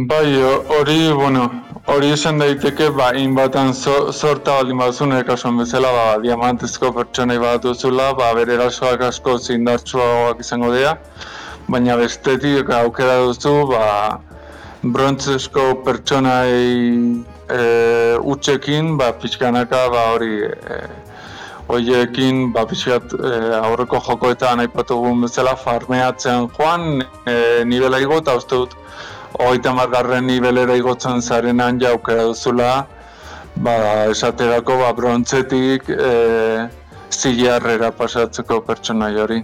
Bai, ho- hori, bueno, hori esan daiteke, ba, inbatan zo, sorta baldin bazun, kasuan bezala, ba, diamantezko pertsonai bat duzula, ba, bere erasoak asko zindartsuagoak izango dira, baina bestetik aukera duzu, ba, brontzezko pertsonai e, utxekin, ba, pixkanaka, ba, hori, e, Hoiekin, ba, pixkat e, aurreko jokoetan aipatu dugun bezala farmeatzen joan, e, nivela igo eta uste dut hogeita margarren nivelera igotzen zarenan ja aukera duzula, ba, esaterako ba, brontzetik e, zilarrera pasatzeko pertsonai hori.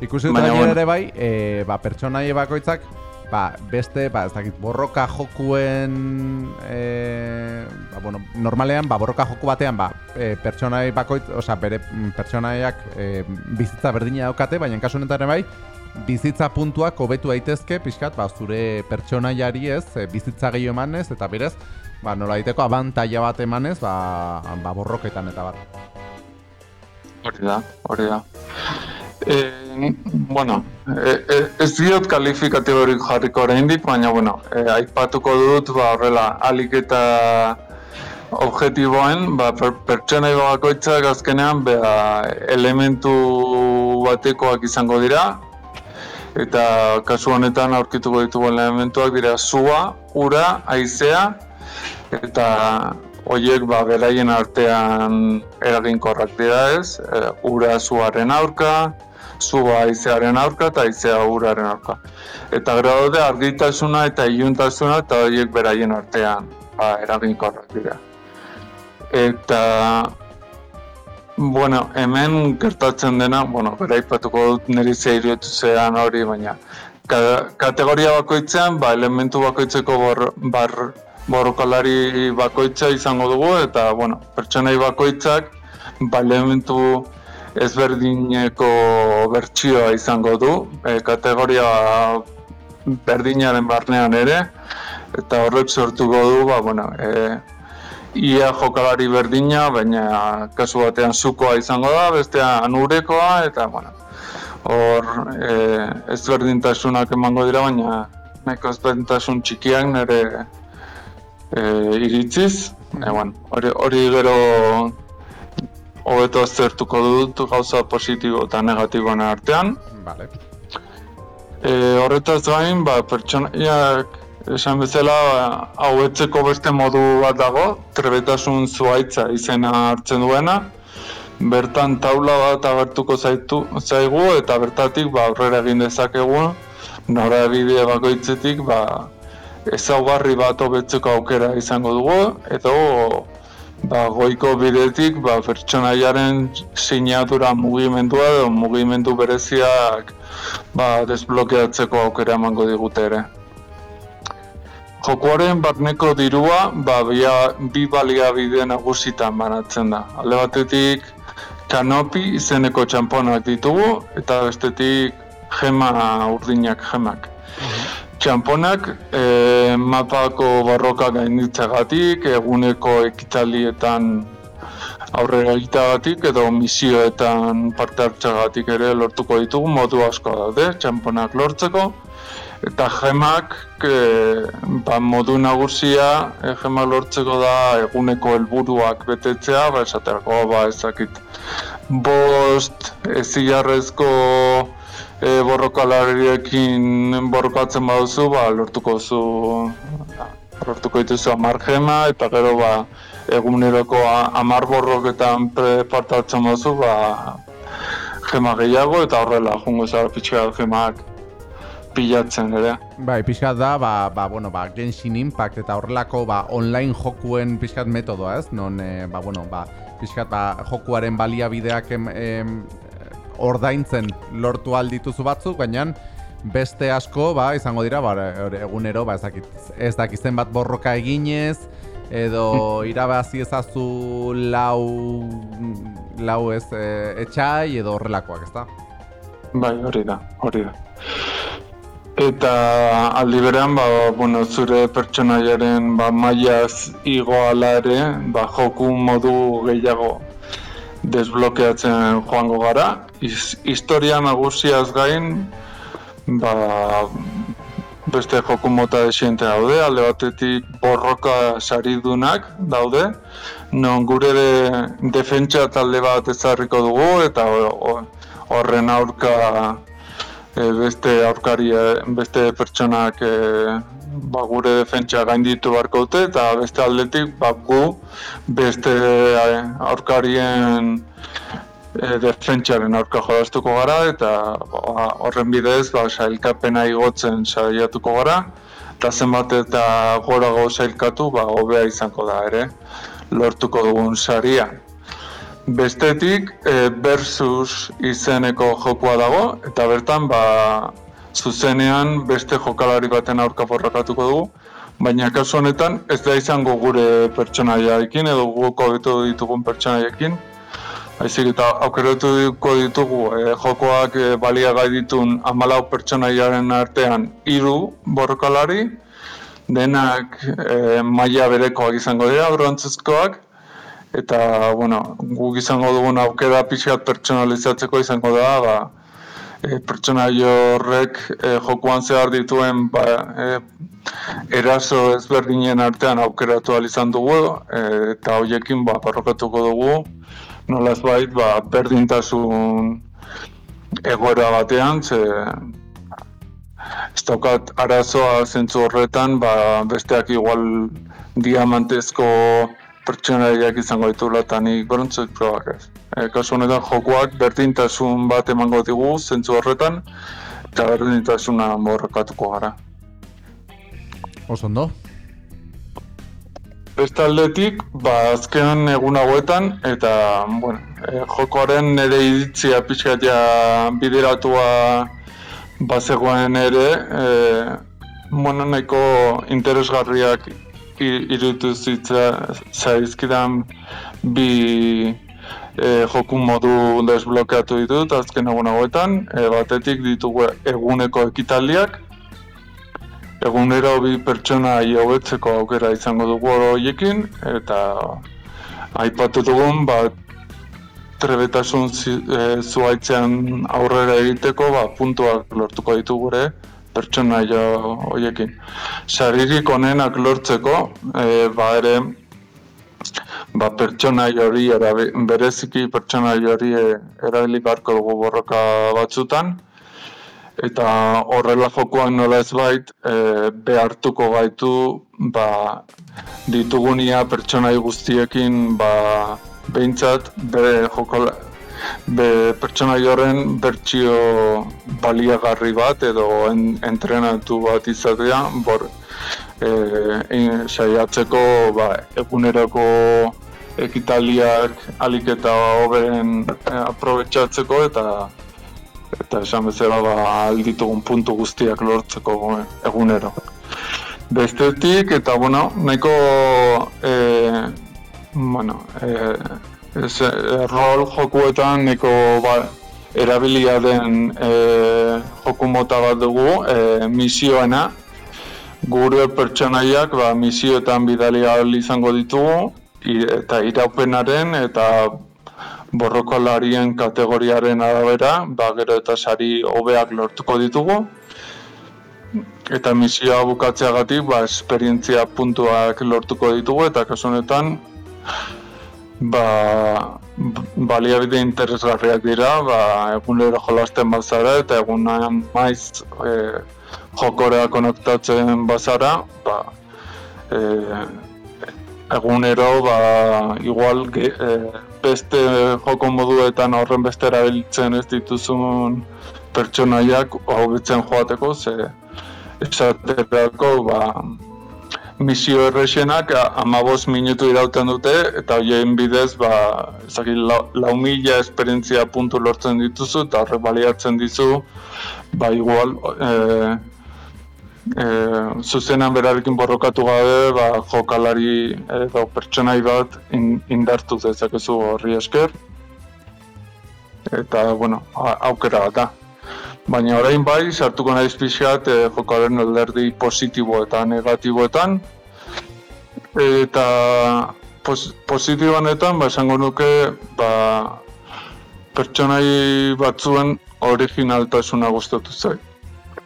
Ikusi dut
Baina,
ere bai, e, ba, pertsonaie bakoitzak, ba, beste, ba, ez dakit, borroka jokuen, e, ba, bueno, normalean, ba, borroka joku batean, ba, e, pertsonai bakoitz, osea, bere mm, pertsonaiak e, bizitza berdina daukate, baina kasu honetan bai, bizitza puntuak hobetu daitezke pixkat ba, zure pertsonaiari ez e, bizitza gehiago emanez eta berez ba, nola daiteko abantaila bat emanez ba, ba borroketan eta bat.
Hori da, hori da. E, bueno, e, e, ez diot kalifikatiborik jarriko oraindik, baina bueno, e, aipatuko dut ba horrela alik eta objektiboen, ba, per, pertsonai bakoitzak azkenean ba, elementu batekoak izango dira, eta kasu honetan aurkituko ditugu elementuak dira sua, ura, haizea, eta horiek ba, beraien artean eraginkorrak dira ez, e, ura zuaren aurka, zua haizearen aurka eta haizea uraren aurka. Eta gero daude argitasuna eta iluntasuna eta horiek beraien artean ba, eraginkorrak dira. Eta Bueno, hemen gertatzen dena, bueno, bera ipatuko dut niri zeiruetu zean hori, baina ka- kategoria bakoitzean, ba, elementu bakoitzeko bor, bar, borrokalari bakoitza izango dugu, eta, bueno, pertsonai bakoitzak, ba, elementu ezberdineko bertsioa izango du, e, kategoria berdinaren barnean ere, eta horrek sortuko du, ba, bueno, e, ia jokalari berdina, baina kasu batean zukoa izango da, bestean urekoa, eta, bueno, hor e, ezberdintasunak emango dira, baina nahiko ezberdintasun txikiak nire e, iritziz. E, bueno, hori gero hobeto aztertuko dut gauza positibo eta negatiboen artean.
Vale.
E, horretaz gain, ba, pertsonaiak esan bezala hauetzeko beste modu bat dago, trebetasun zuaitza izena hartzen duena. Bertan taula bat agertuko zaitu, zaigu eta bertatik ba, aurrera egin dezakegu norabide bakoitzetik ba, ezaugarri bat hobetzeko aukera izango dugu edo ba, goiko bidetik ba, pertsonaiaren sinatura mugimendua edo mugimendu bereziak ba, desblokeatzeko aukera emango digute ere. Jokoaren barneko dirua ba, bia, bi baliabide nagusitan banatzen da. Alde batetik kanopi izeneko txamponak ditugu eta bestetik gema urdinak gemak. Txamponak e, mapako borroka gainditzagatik, eguneko ekitaldietan aurrera egiteagatik edo misioetan parte hartzeagatik ere lortuko ditugu modu asko daude txamponak lortzeko. Eta gemak e, ba, modu nagusia e, gemak lortzeko da eguneko helburuak betetzea ba esaterako ba ezakit bost ezilarrezko e, borrokalariekin borrokatzen baduzu ba lortuko zu lortuko dituzu hamar gema eta gero ba eguneroko a- hamar borroketan pre- parte hartzen baduzu ba gema gehiago eta horrela jungo zara pixka bat gemak pilatzen ere.
Bai, pixkat da, ba, ba, bueno, ba, Genshin Impact eta horrelako ba, online jokuen pixkat metodoa, ez? Non, e, ba, bueno, ba, pixkat ba, jokuaren baliabideak em, em, ordaintzen lortu aldituzu batzuk, baina beste asko, ba, izango dira, ba, egunero, ba, ez dakit, ez dakizen bat borroka eginez, edo irabazi ezazu lau, lau ez, e, etxai, edo horrelakoak, ezta?
Bai, hori da, hori da. Eta aldi berean, ba, bueno, zure pertsonaiaren ba, mailaz igo ala ere, ba, joku modu gehiago desblokeatzen joango gara. Iz, historia nagusiaz gain, ba, beste joku mota desiente daude, alde batetik borroka saridunak daude, non gure de, defentsa talde bat ezarriko dugu, eta ho- ho- horren aurka e, beste aurkari, e, beste pertsonak e, ba, gure defentsa gainditu beharko dute eta beste aldetik ba, gu beste aurkarien e, defentsaren aurka jolastuko gara eta ba, horren bidez ba, sailkapena igotzen saiatuko gara eta zenbat eta gorago sailkatu ba, hobea izango da ere lortuko dugun saria. Bestetik, e, versus izeneko jokua dago, eta bertan, ba, zuzenean beste jokalari baten aurka borrakatuko dugu, baina kasu honetan ez da izango gure pertsonaiaekin edo guk hobetu ditugun pertsonaiekin, Baizik eta aukeratuko ditugu e, jokoak e, baliagai ditun amalau pertsonaiaren artean hiru borrokalari, denak e, maila berekoak izango dira, brontzezkoak, eta, bueno, guk izango dugun aukera pixkat pertsonalizatzeko izango da, ba, e, pertsonaio horrek e, jokuan zehar dituen ba, e, eraso ezberdinen artean aukeratu izan dugu, e, eta hoiekin ba, borrokatuko dugu, nolaz bait, ba, berdintasun egoera batean, ze ez daukat arazoa zentzu horretan, ba, besteak igual diamantezko pertsonaiak izango ditula eta nik brontzek probak ez. E, kasu honetan jokoak berdintasun bat emango digu zentzu horretan, eta berdintasuna borrokatuko gara.
Oso ondo.
Beste ba, azken egun hauetan, eta, bueno, e, jokoaren nire iritzia pixkat ja bideratua bazegoen ere, e, bueno, nahiko interesgarriak i- iruditu zitza zaizkidan bi e, joku modu desblokeatu ditut azken egun hauetan, e, batetik ditugu eguneko ekitaldiak, egunero bi pertsona hobetzeko aukera izango dugu horiekin, eta aipatu dugun, ba, trebetasun zi- e, zuaitzean aurrera egiteko, ba, puntuak lortuko ditu gure pertsonaia horiekin. Saririk onenak lortzeko, e, ba ere, ba, pertsonai hori, bereziki pertsonai hori e, erabili beharko dugu borroka batzutan, eta horrela jokoan nola ez bait, e, behartuko gaitu ba, ditugunia pertsonai guztiekin ba, behintzat bere jokola, be, pertsonai horren bertsio baliagarri bat edo en, entrenatu bat izatea, bor, e, in- saiatzeko ba, eguneroko ekitaldiak alik eta hoberen e, aprobetxatzeko eta eta esan bezala ba, alditugun puntu guztiak lortzeko egunero. Bestetik, eta bueno, nahiko e, bueno, e, ez, rol jokuetan nahiko ba, erabilia den e, joku mota bat dugu, e, misioena, gure pertsonaiak ba, misioetan bidali ahal izango ditugu, eta iraupenaren eta borrokalarien kategoriaren arabera, ba, gero eta sari hobeak lortuko ditugu. Eta misioa bukatzeagatik, ba, esperientzia puntuak lortuko ditugu, eta kasu honetan, ba, baliabide interesgarriak dira, ba, egunero jolasten bazara, eta egunan maiz e, jokora konektatzen bazara, ba, e, egunero ba, igual ge, e, beste joko moduetan horren beste erabiltzen ez dituzun pertsonaiak hobetzen joateko, ze esaterako ba, misio errexenak amabos minutu irauten dute eta horien bidez ba, ezakit, lau, lau mila esperientzia puntu lortzen dituzu eta horrek baliatzen dizu ba igual e, e, zuzenan berarekin borrokatu gabe ba, jokalari edo pertsonai bat in, indartu dezakezu horri esker eta bueno, aukera bat da. Baina orain bai, sartuko naiz pixkat e, jokaren alderdi positibo eta negatiboetan. Eta pos, positiboanetan, ba, esango nuke, ba, pertsonai batzuen originaltasuna gustatu zait.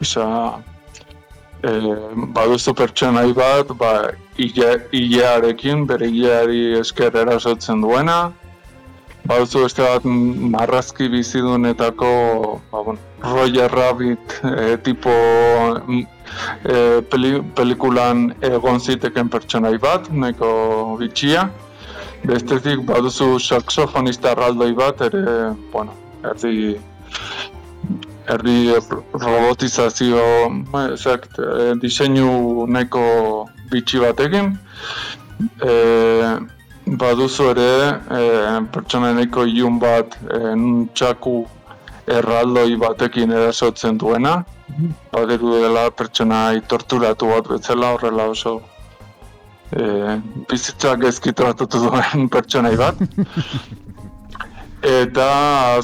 Isa, e, baduzu pertsonai bat, ba, ile, ilearekin, bere ileari esker erasotzen duena, Baduzu beste bat marrazki bizidunetako ba, bueno, Roger Rabbit e, tipo e, peli, pelikulan egon ziteken pertsonai bat, nahiko bitxia. Bestetik baduzu saxofonista erraldoi bat ere, bueno, erdi erdi robotizazio, ba, ezakt, e, diseinu nahiko bitxi batekin. E, baduzu ere e, pertsona nahiko ilun bat e, txaku erraldoi batekin erasotzen duena. Baderu dela pertsona torturatu bat bezala horrela oso e, bizitzak ezki tratatu duen pertsonai bat. [LAUGHS] eta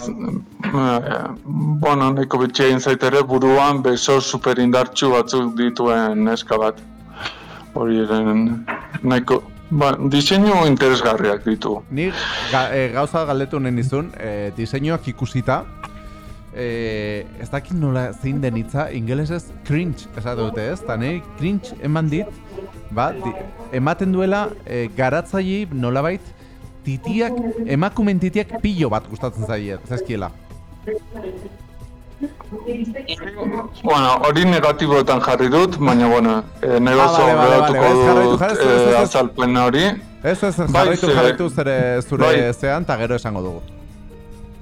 bueno, nahiko bitxia egin zait ere buruan beso superindartxu batzuk dituen neska bat. Hori eren nahiko, ba, diseinu interesgarriak ditu.
Ni ga, e, gauza galdetu nahi nizun, e, diseinuak ikusita, e, ez dakit nola zein den hitza, ingelesez cringe esatu dute ez, eta nahi cringe eman dit, ba, di, ematen duela e, garatzaile nolabait titiak, emakumen titiak pilo bat gustatzen zaie, zaizkiela.
Bueno, hori negatiboetan jarri dut, baina bueno, e, negozo
Ah, vale, vale, vale,
dut e,
ez.
azalpen hori.
Ez ez,
Bai,
jarraitu, jarraitu zure, zure
bai.
zean, eta gero esango dugu.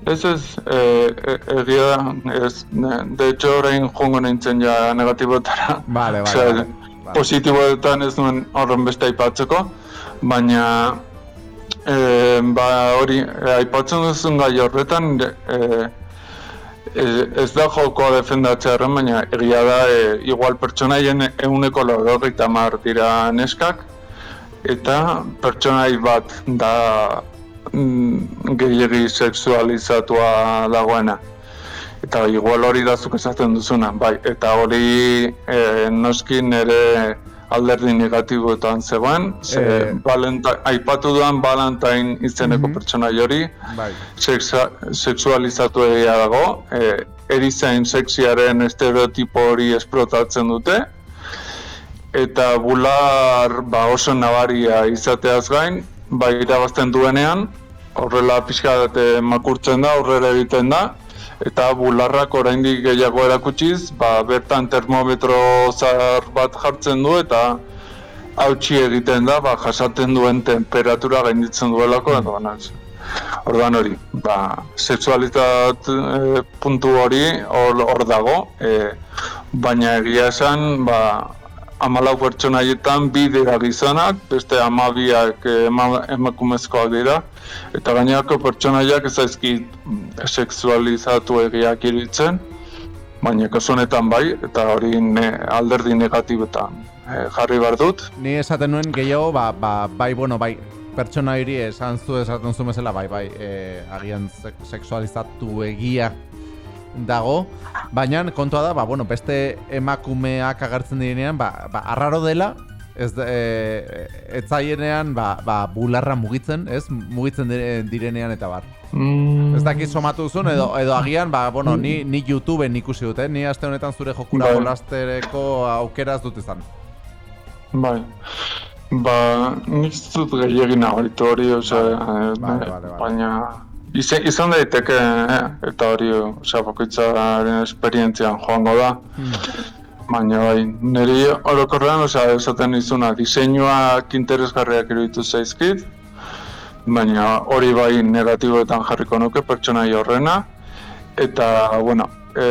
Ez ez, e, e, egia da, ez, de hecho orain jongo nintzen ja negatiboetara.
Vale, vale,
Osea,
vale, vale.
Positiboetan ez nuen horren beste aipatzeko, baina e, ba hori, aipatzen duzun gai horretan, e, ez da jokoa defendatzearen, baina egia da, e, igual pertsonaien euneko laurogeita hamar dira neskak, eta pertsonai bat da mm, gehiegi sexualizatua dagoena. Eta igual hori da zuk esaten duzuna, bai. Eta hori e, noski nire alderdi negatiboetan zegoen, ze
Eh.
Valenta- aipatu duan Valentine izeneko
Mhm.
pertsonai hori,
Bai.
sexa, sexualizatu egia dago, e, erizain sexiaren estereotipo hori esplotatzen dute, eta bular ba, oso nabaria izateaz gain, ba, irabazten duenean, horrela pixka eh, makurtzen da, aurrera egiten da, eta bularrak oraindik gehiago erakutsiz, ba, bertan termometro zahar bat jartzen du, eta hautsi egiten da, ba, jasaten duen temperatura gainditzen duelako, eta bueno, ez- Orduan hori, ba, sexualitat eh, puntu hori hor, hor dago, eh, baina egia esan, ba, amalau pertsonaietan bi dira gizonak, beste amabiak ema, emakumezkoak dira, eta gainerako pertsonaiak ez zaizkit mm, sexualizatu egiak iritzen, baina kasu honetan bai, eta hori ne, alderdi negatibetan eh, jarri behar dut.
Ni esaten nuen gehiago, ba, ba, bai, bueno, bai, pertsona hiri esan zu esaten zu bezala, bai, bai, e, agian se- sexualizatu egia dago, baina kontua da, ba, bueno, beste emakumeak agertzen direnean, ba, ba arraro dela, ez da, e, etzaienean, ba, ba, bularra mugitzen, ez? Mugitzen dire- direnean eta bar.
Mm,
Ez dakit somatu duzun, edo, edo agian, ba, bueno, ni, ni YouTubeen ikusi dut, eh? Ni aste honetan zure jokura
Bai.
jolastereko aukeraz dut izan.
Bai. Ba, nik ez dut gehiagi nabaritu hori, osea,
Vale,
eh,
vale, vale, vale.
baina izan, izan daiteke, eh, eta hori, osea, bakoitzaren esperientzian joango da. Baina bai, niri orokorrean, osea, esaten izuna, diseinuak interesgarriak iruditu zaizkit, baina hori bai negatiboetan jarriko nuke pertsonai horrena, eta, bueno, e,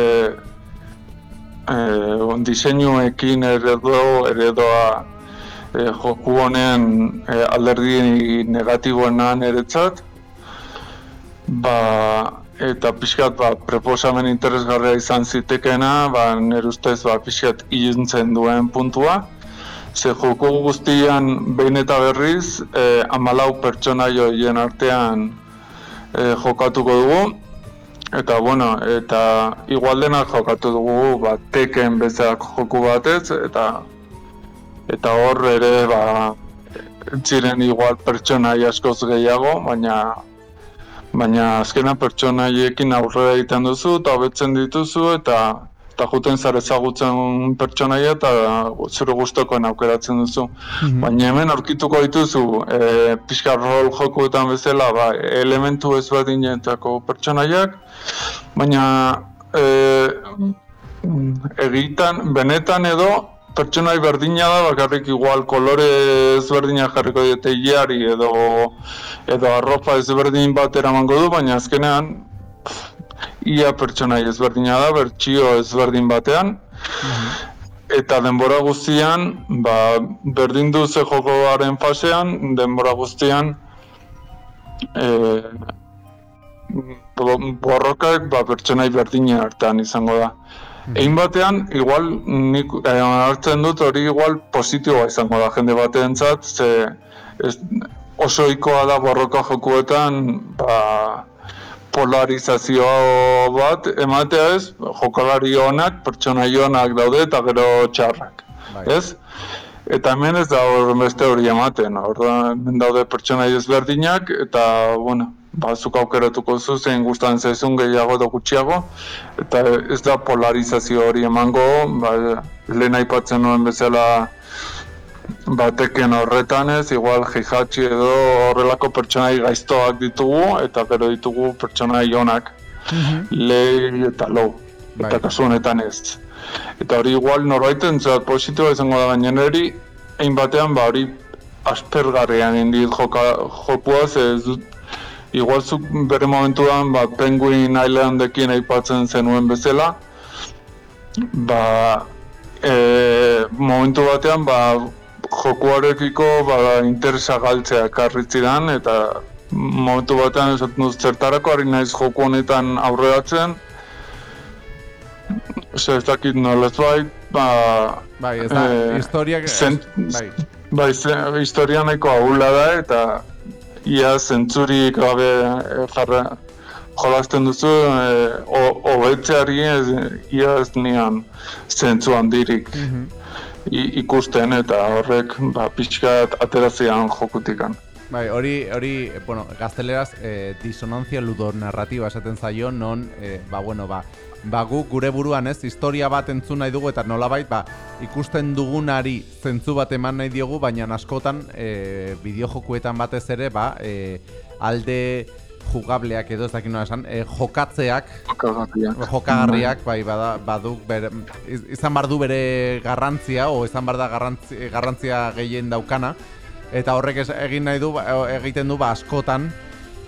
e, diseinuekin eredo, eredoa e, joku honen e, alderdi negatiboena niretzat, ba, eta pixkat ba, proposamen interesgarria izan zitekeena, ba, nire ustez ba, pixkat iluntzen duen puntua. Ze joko guztian behin eta berriz, e, amalau pertsona joien artean e, jokatuko dugu, Eta bueno, eta igual denak jokatu dugu ba, teken bezalako joku batez, eta eta hor ere ba, ziren igual pertsonai askoz gehiago, baina baina azkenan pertsonaiekin aurrera egiten duzu eta hobetzen dituzu eta eta juten zara ezagutzen pertsonaia eta zure gustokoen aukeratzen duzu. Baina hemen aurkituko dituzu e, pixka rol jokuetan bezala ba, elementu ezberdinetako pertsonaiak, baina e, egitan, benetan edo pertsonai berdina da bakarrik igual kolore ezberdinak jarriko diete ileari edo edo arropa ezberdin bat eramango du, baina azkenean ia pertsonai ezberdina da, bertsio ezberdin batean, eta denbora guztian, ba, berdin du ze jokoaren fasean, denbora guztian, e, bo- borrokak ba, pertsonai berdinen artean izango da. Egin batean, igual, nik eh, hartzen dut hori igual positiboa izango da jende bateentzat, ze ez, oso ohikoa da borroka jokuetan, ba, polarizazio bat ematea ez, jokalari onak, pertsonai onak daude eta gero txarrak.
Bai.
Ez? Eta hemen ez da hor beste hori ematen, orduan hemen daude pertsonai ezberdinak eta, bueno, bazuk aukeratuko zu zein gustan zaizun gehiago edo gutxiago eta ez da polarizazio hori emango, ba, lehen aipatzen nuen bezala bateken horretan ez, igual jijatxi edo horrelako pertsonai gaiztoak ditugu eta gero ditugu pertsonai onak, lehi eta low, eta
Bai.
kasu honetan ez. Eta hori igual norbaiten zat positiboa izango da baina niri, egin batean ba hori aspergarrian indit joka, jokuaz ez dut Igual zuk bere momentuan ba, Penguin Islandekin aipatzen zenuen bezala, ba, e, momentu batean ba, jokuarekiko ba, interesa galtzea ekarri zidan eta momentu batean esaten zertarako ari naiz joku honetan aurreratzen. Ose, ez dakit nolaz bai, ba,
Bai, ez da,
eh,
historiak...
zen-
bai,
bai, historia nahiko ahula da eta ia zentzurik gabe eh, jarra jolasten duzu, eh, o- hobetzeari ez, ia ez nian zentzu handirik
Mhm.
i- ikusten eta horrek ba, pixkat aterazian jokutikan.
Bai, hori, hori, bueno, gazteleraz, eh, disonantzia ludonarratiba esaten zaio, non, eh, ba, bueno, ba, ba, gu gure buruan ez, historia bat entzun nahi dugu eta nolabait, ba, ikusten dugunari zentzu bat eman nahi diogu, baina askotan, eh, bideojokuetan batez ere, ba, eh, alde jugableak edo ez dakit nola esan, eh, jokatzeak,
Jokagarriak.
jokagarriak, bai, bada, badu, bere, iz- izan bar du bere garrantzia, o izan bar da garrantzi, garrantzia gehien daukana, eta horrek ez, egin nahi du, ba, egiten du, ba, askotan,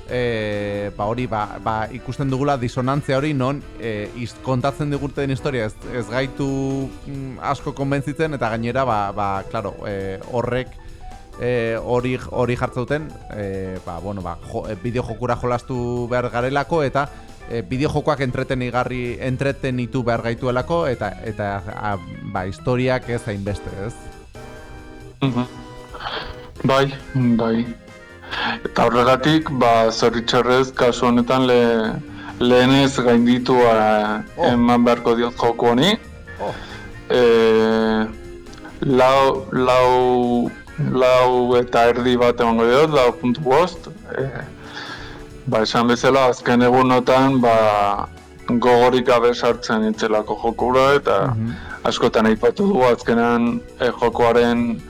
e, ba, hori, ba, ba, ikusten dugula disonantzia hori, non, e, iz, kontatzen digurten historia ez, ez gaitu mm, asko konbentzitzen, eta gainera, ba, ba, claro, e, horrek, e, hori hori jartzauten e, ba, bueno, ba, jo, e, bideojokura jolastu behar garelako eta e, bideojokoak entretenigarri entretenitu behar gaituelako eta eta a, ba, historiak ez hainbeste, ez?
Mhm. Bai, bai. Eta horregatik, ba, zoritxarrez, kasu honetan le, lehenez gainditua
Oh.
eman beharko diot joku honi.
Oh.
E, lau, lau, lau eta erdi bat emango diot, lau puntu bost. E, ba, esan bezala, azken egunotan, ba, gogorik gabe sartzen itzelako jokura eta
Mhm.
askotan aipatu dugu azkenan e, jokoaren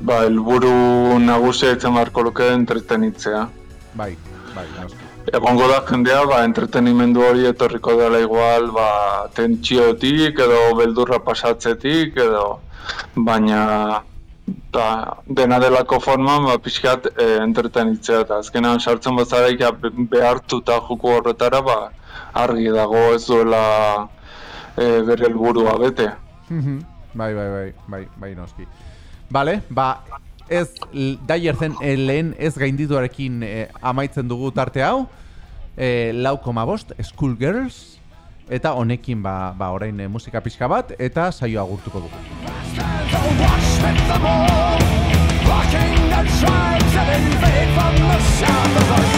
ba, helburu nagusia izan beharko luke entretenitzea.
Bai, bai, noski.
Egongo da jendea, ba, entretenimendu hori etorriko dela igual, ba, tentsiotik edo beldurra pasatzetik edo, baina ba, dena delako forman, ba, pixkat e, entretenitzea eta azkenean sartzen bazara ja, be- behartuta joko horretara, ba, argi dago ez duela e, bere helburua bete.
Mhm. bai, bai, bai, bai, bai, noski. Vale, ba, ez, Dyer zen eh, lehen ez gaindituarekin eh, amaitzen dugu tarte hau, eh, lau koma School Girls, eta honekin ba, ba orain eh, musika pixka bat, eta saio agurtuko dugu.
Rocking the tribes that invade from the south of us.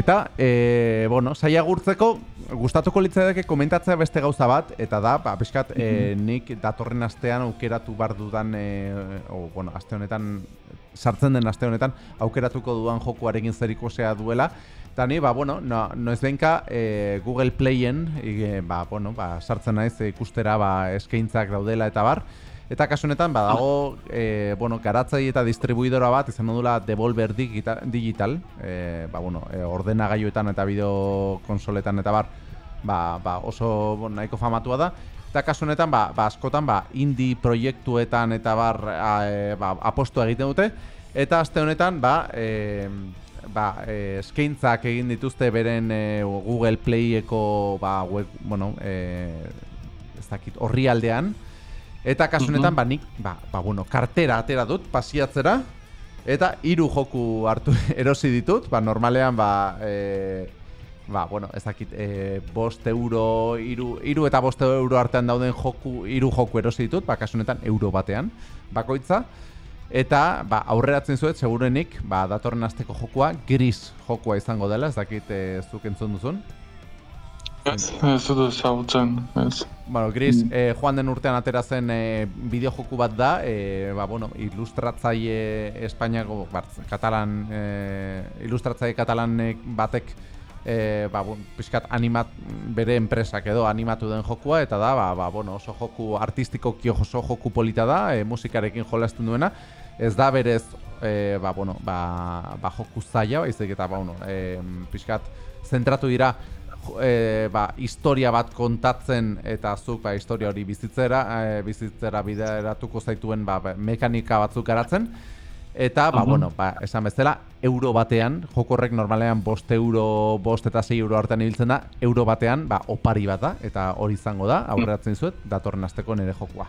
Eta, e, bueno, saia agurtzeko, gustatuko litzaidake komentatzea beste gauza bat, eta da, ba, pixkat, e, nik datorren astean aukeratu bar dudan, e, o, bueno, aste honetan, sartzen den aste honetan, aukeratuko dudan jokuarekin zerikosea duela, eta ni, ba, bueno, no, noiz behinka e, Google Playen, e, ba, bueno, ba, sartzen naiz ikustera, ba, eskaintzak daudela eta bar, Eta kasu honetan badago e, bueno, garatzaile eta distribuidora bat izan dula Devolver Digital, e, ba, bueno, e, ordenagailuetan eta bideo konsoletan eta bar ba, ba, oso bueno, nahiko famatua da. Eta kasu honetan ba, ba, askotan ba, indie proiektuetan eta bar a, e, ba, apostu egiten dute. Eta aste honetan ba, e, ba, e, eskaintzak egin dituzte beren e, Google Playeko ba, web, bueno, e, ez dakit, horri aldean. Eta kasu honetan, ba, nik, ba, ba, bueno, kartera atera dut, pasiatzera, Eta hiru joku hartu [LAUGHS] erosi ditut, ba, normalean, ba, e, ba, bueno, ez dakit, e, bost euro, iru, iru eta bost euro artean dauden joku, hiru joku erosi ditut, ba, kasu honetan euro batean, bakoitza. Eta, ba, aurreratzen zuet, segurenik, ba, datorren asteko jokua, gris jokua izango dela, ez dakit e, zuk entzun duzun.
Ez, ez dut ezagutzen, ez.
Bueno, Gris, eh, joan den urtean atera zen eh, bideojoku bat da, eh, ba, bueno, ilustratzaile Espainiako, bat, katalan, eh, ilustratzaile katalanek batek, eh, ba, bon, pixkat animat, bere enpresak edo animatu den jokua, eta da, ba, ba, bueno, oso joku artistikoki oso joku polita da, eh, musikarekin jolastun duena, ez da berez, eh, ba, bueno, ba, ba joku zaila, baizik eta, ba, bueno, eh, pixkat zentratu dira e, ba, historia bat kontatzen eta zuk ba, historia hori bizitzera, e, bizitzera bideratuko zaituen ba, ba, mekanika batzuk garatzen. Eta, ba, bueno, ba, esan bezala, euro batean, jokorrek normalean bost euro, bost eta sei euro artean ibiltzen da, euro batean, ba, opari bat da, eta hori izango da, aurreratzen zuet, datorren asteko nire jokua.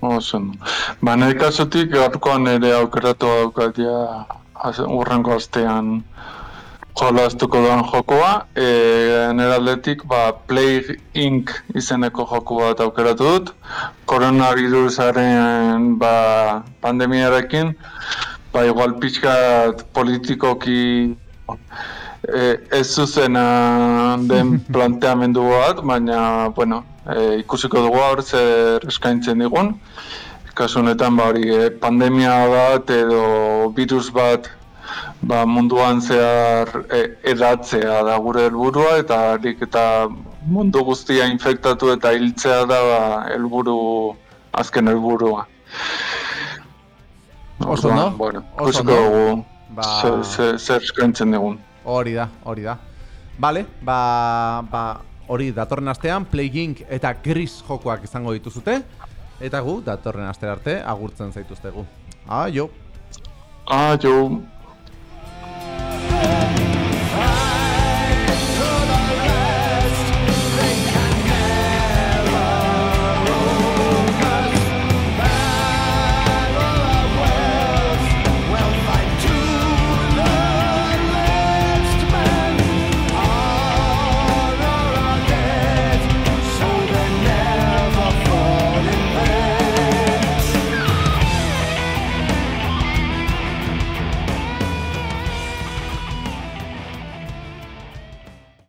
Ondo. Ba, nire kasutik gaurkoan ere aukeratu az- urrengo astean jolastuko doan jokoa. E, nire aldetik, ba, Plague Inc. izeneko joku bat aukeratu dut. Koronavirusaren ba, pandemiarekin, ba, igual pixkat politikoki e, ez zuzena den [LAUGHS] planteamendu bat, baina, bueno, e, ikusiko dugu hor zer eskaintzen digun. Kasu honetan, ba, hori, e, pandemia bat edo virus bat ba, munduan zehar e, edatzea da gure helburua eta harik eta mundu guztia infektatu eta hiltzea da ba, helburu azken helburua.
Oso ondo,
Bueno,
oso
dugu
Ba-
zer, zer, zer eskaintzen digun.
Hori da, hori da. Bale, ba, ba, hori datorren astean, Plague eta Gris jokoak izango dituzute. Eta gu, datorren astera arte, agurtzen zaituztegu. Jo.
Ah, jo,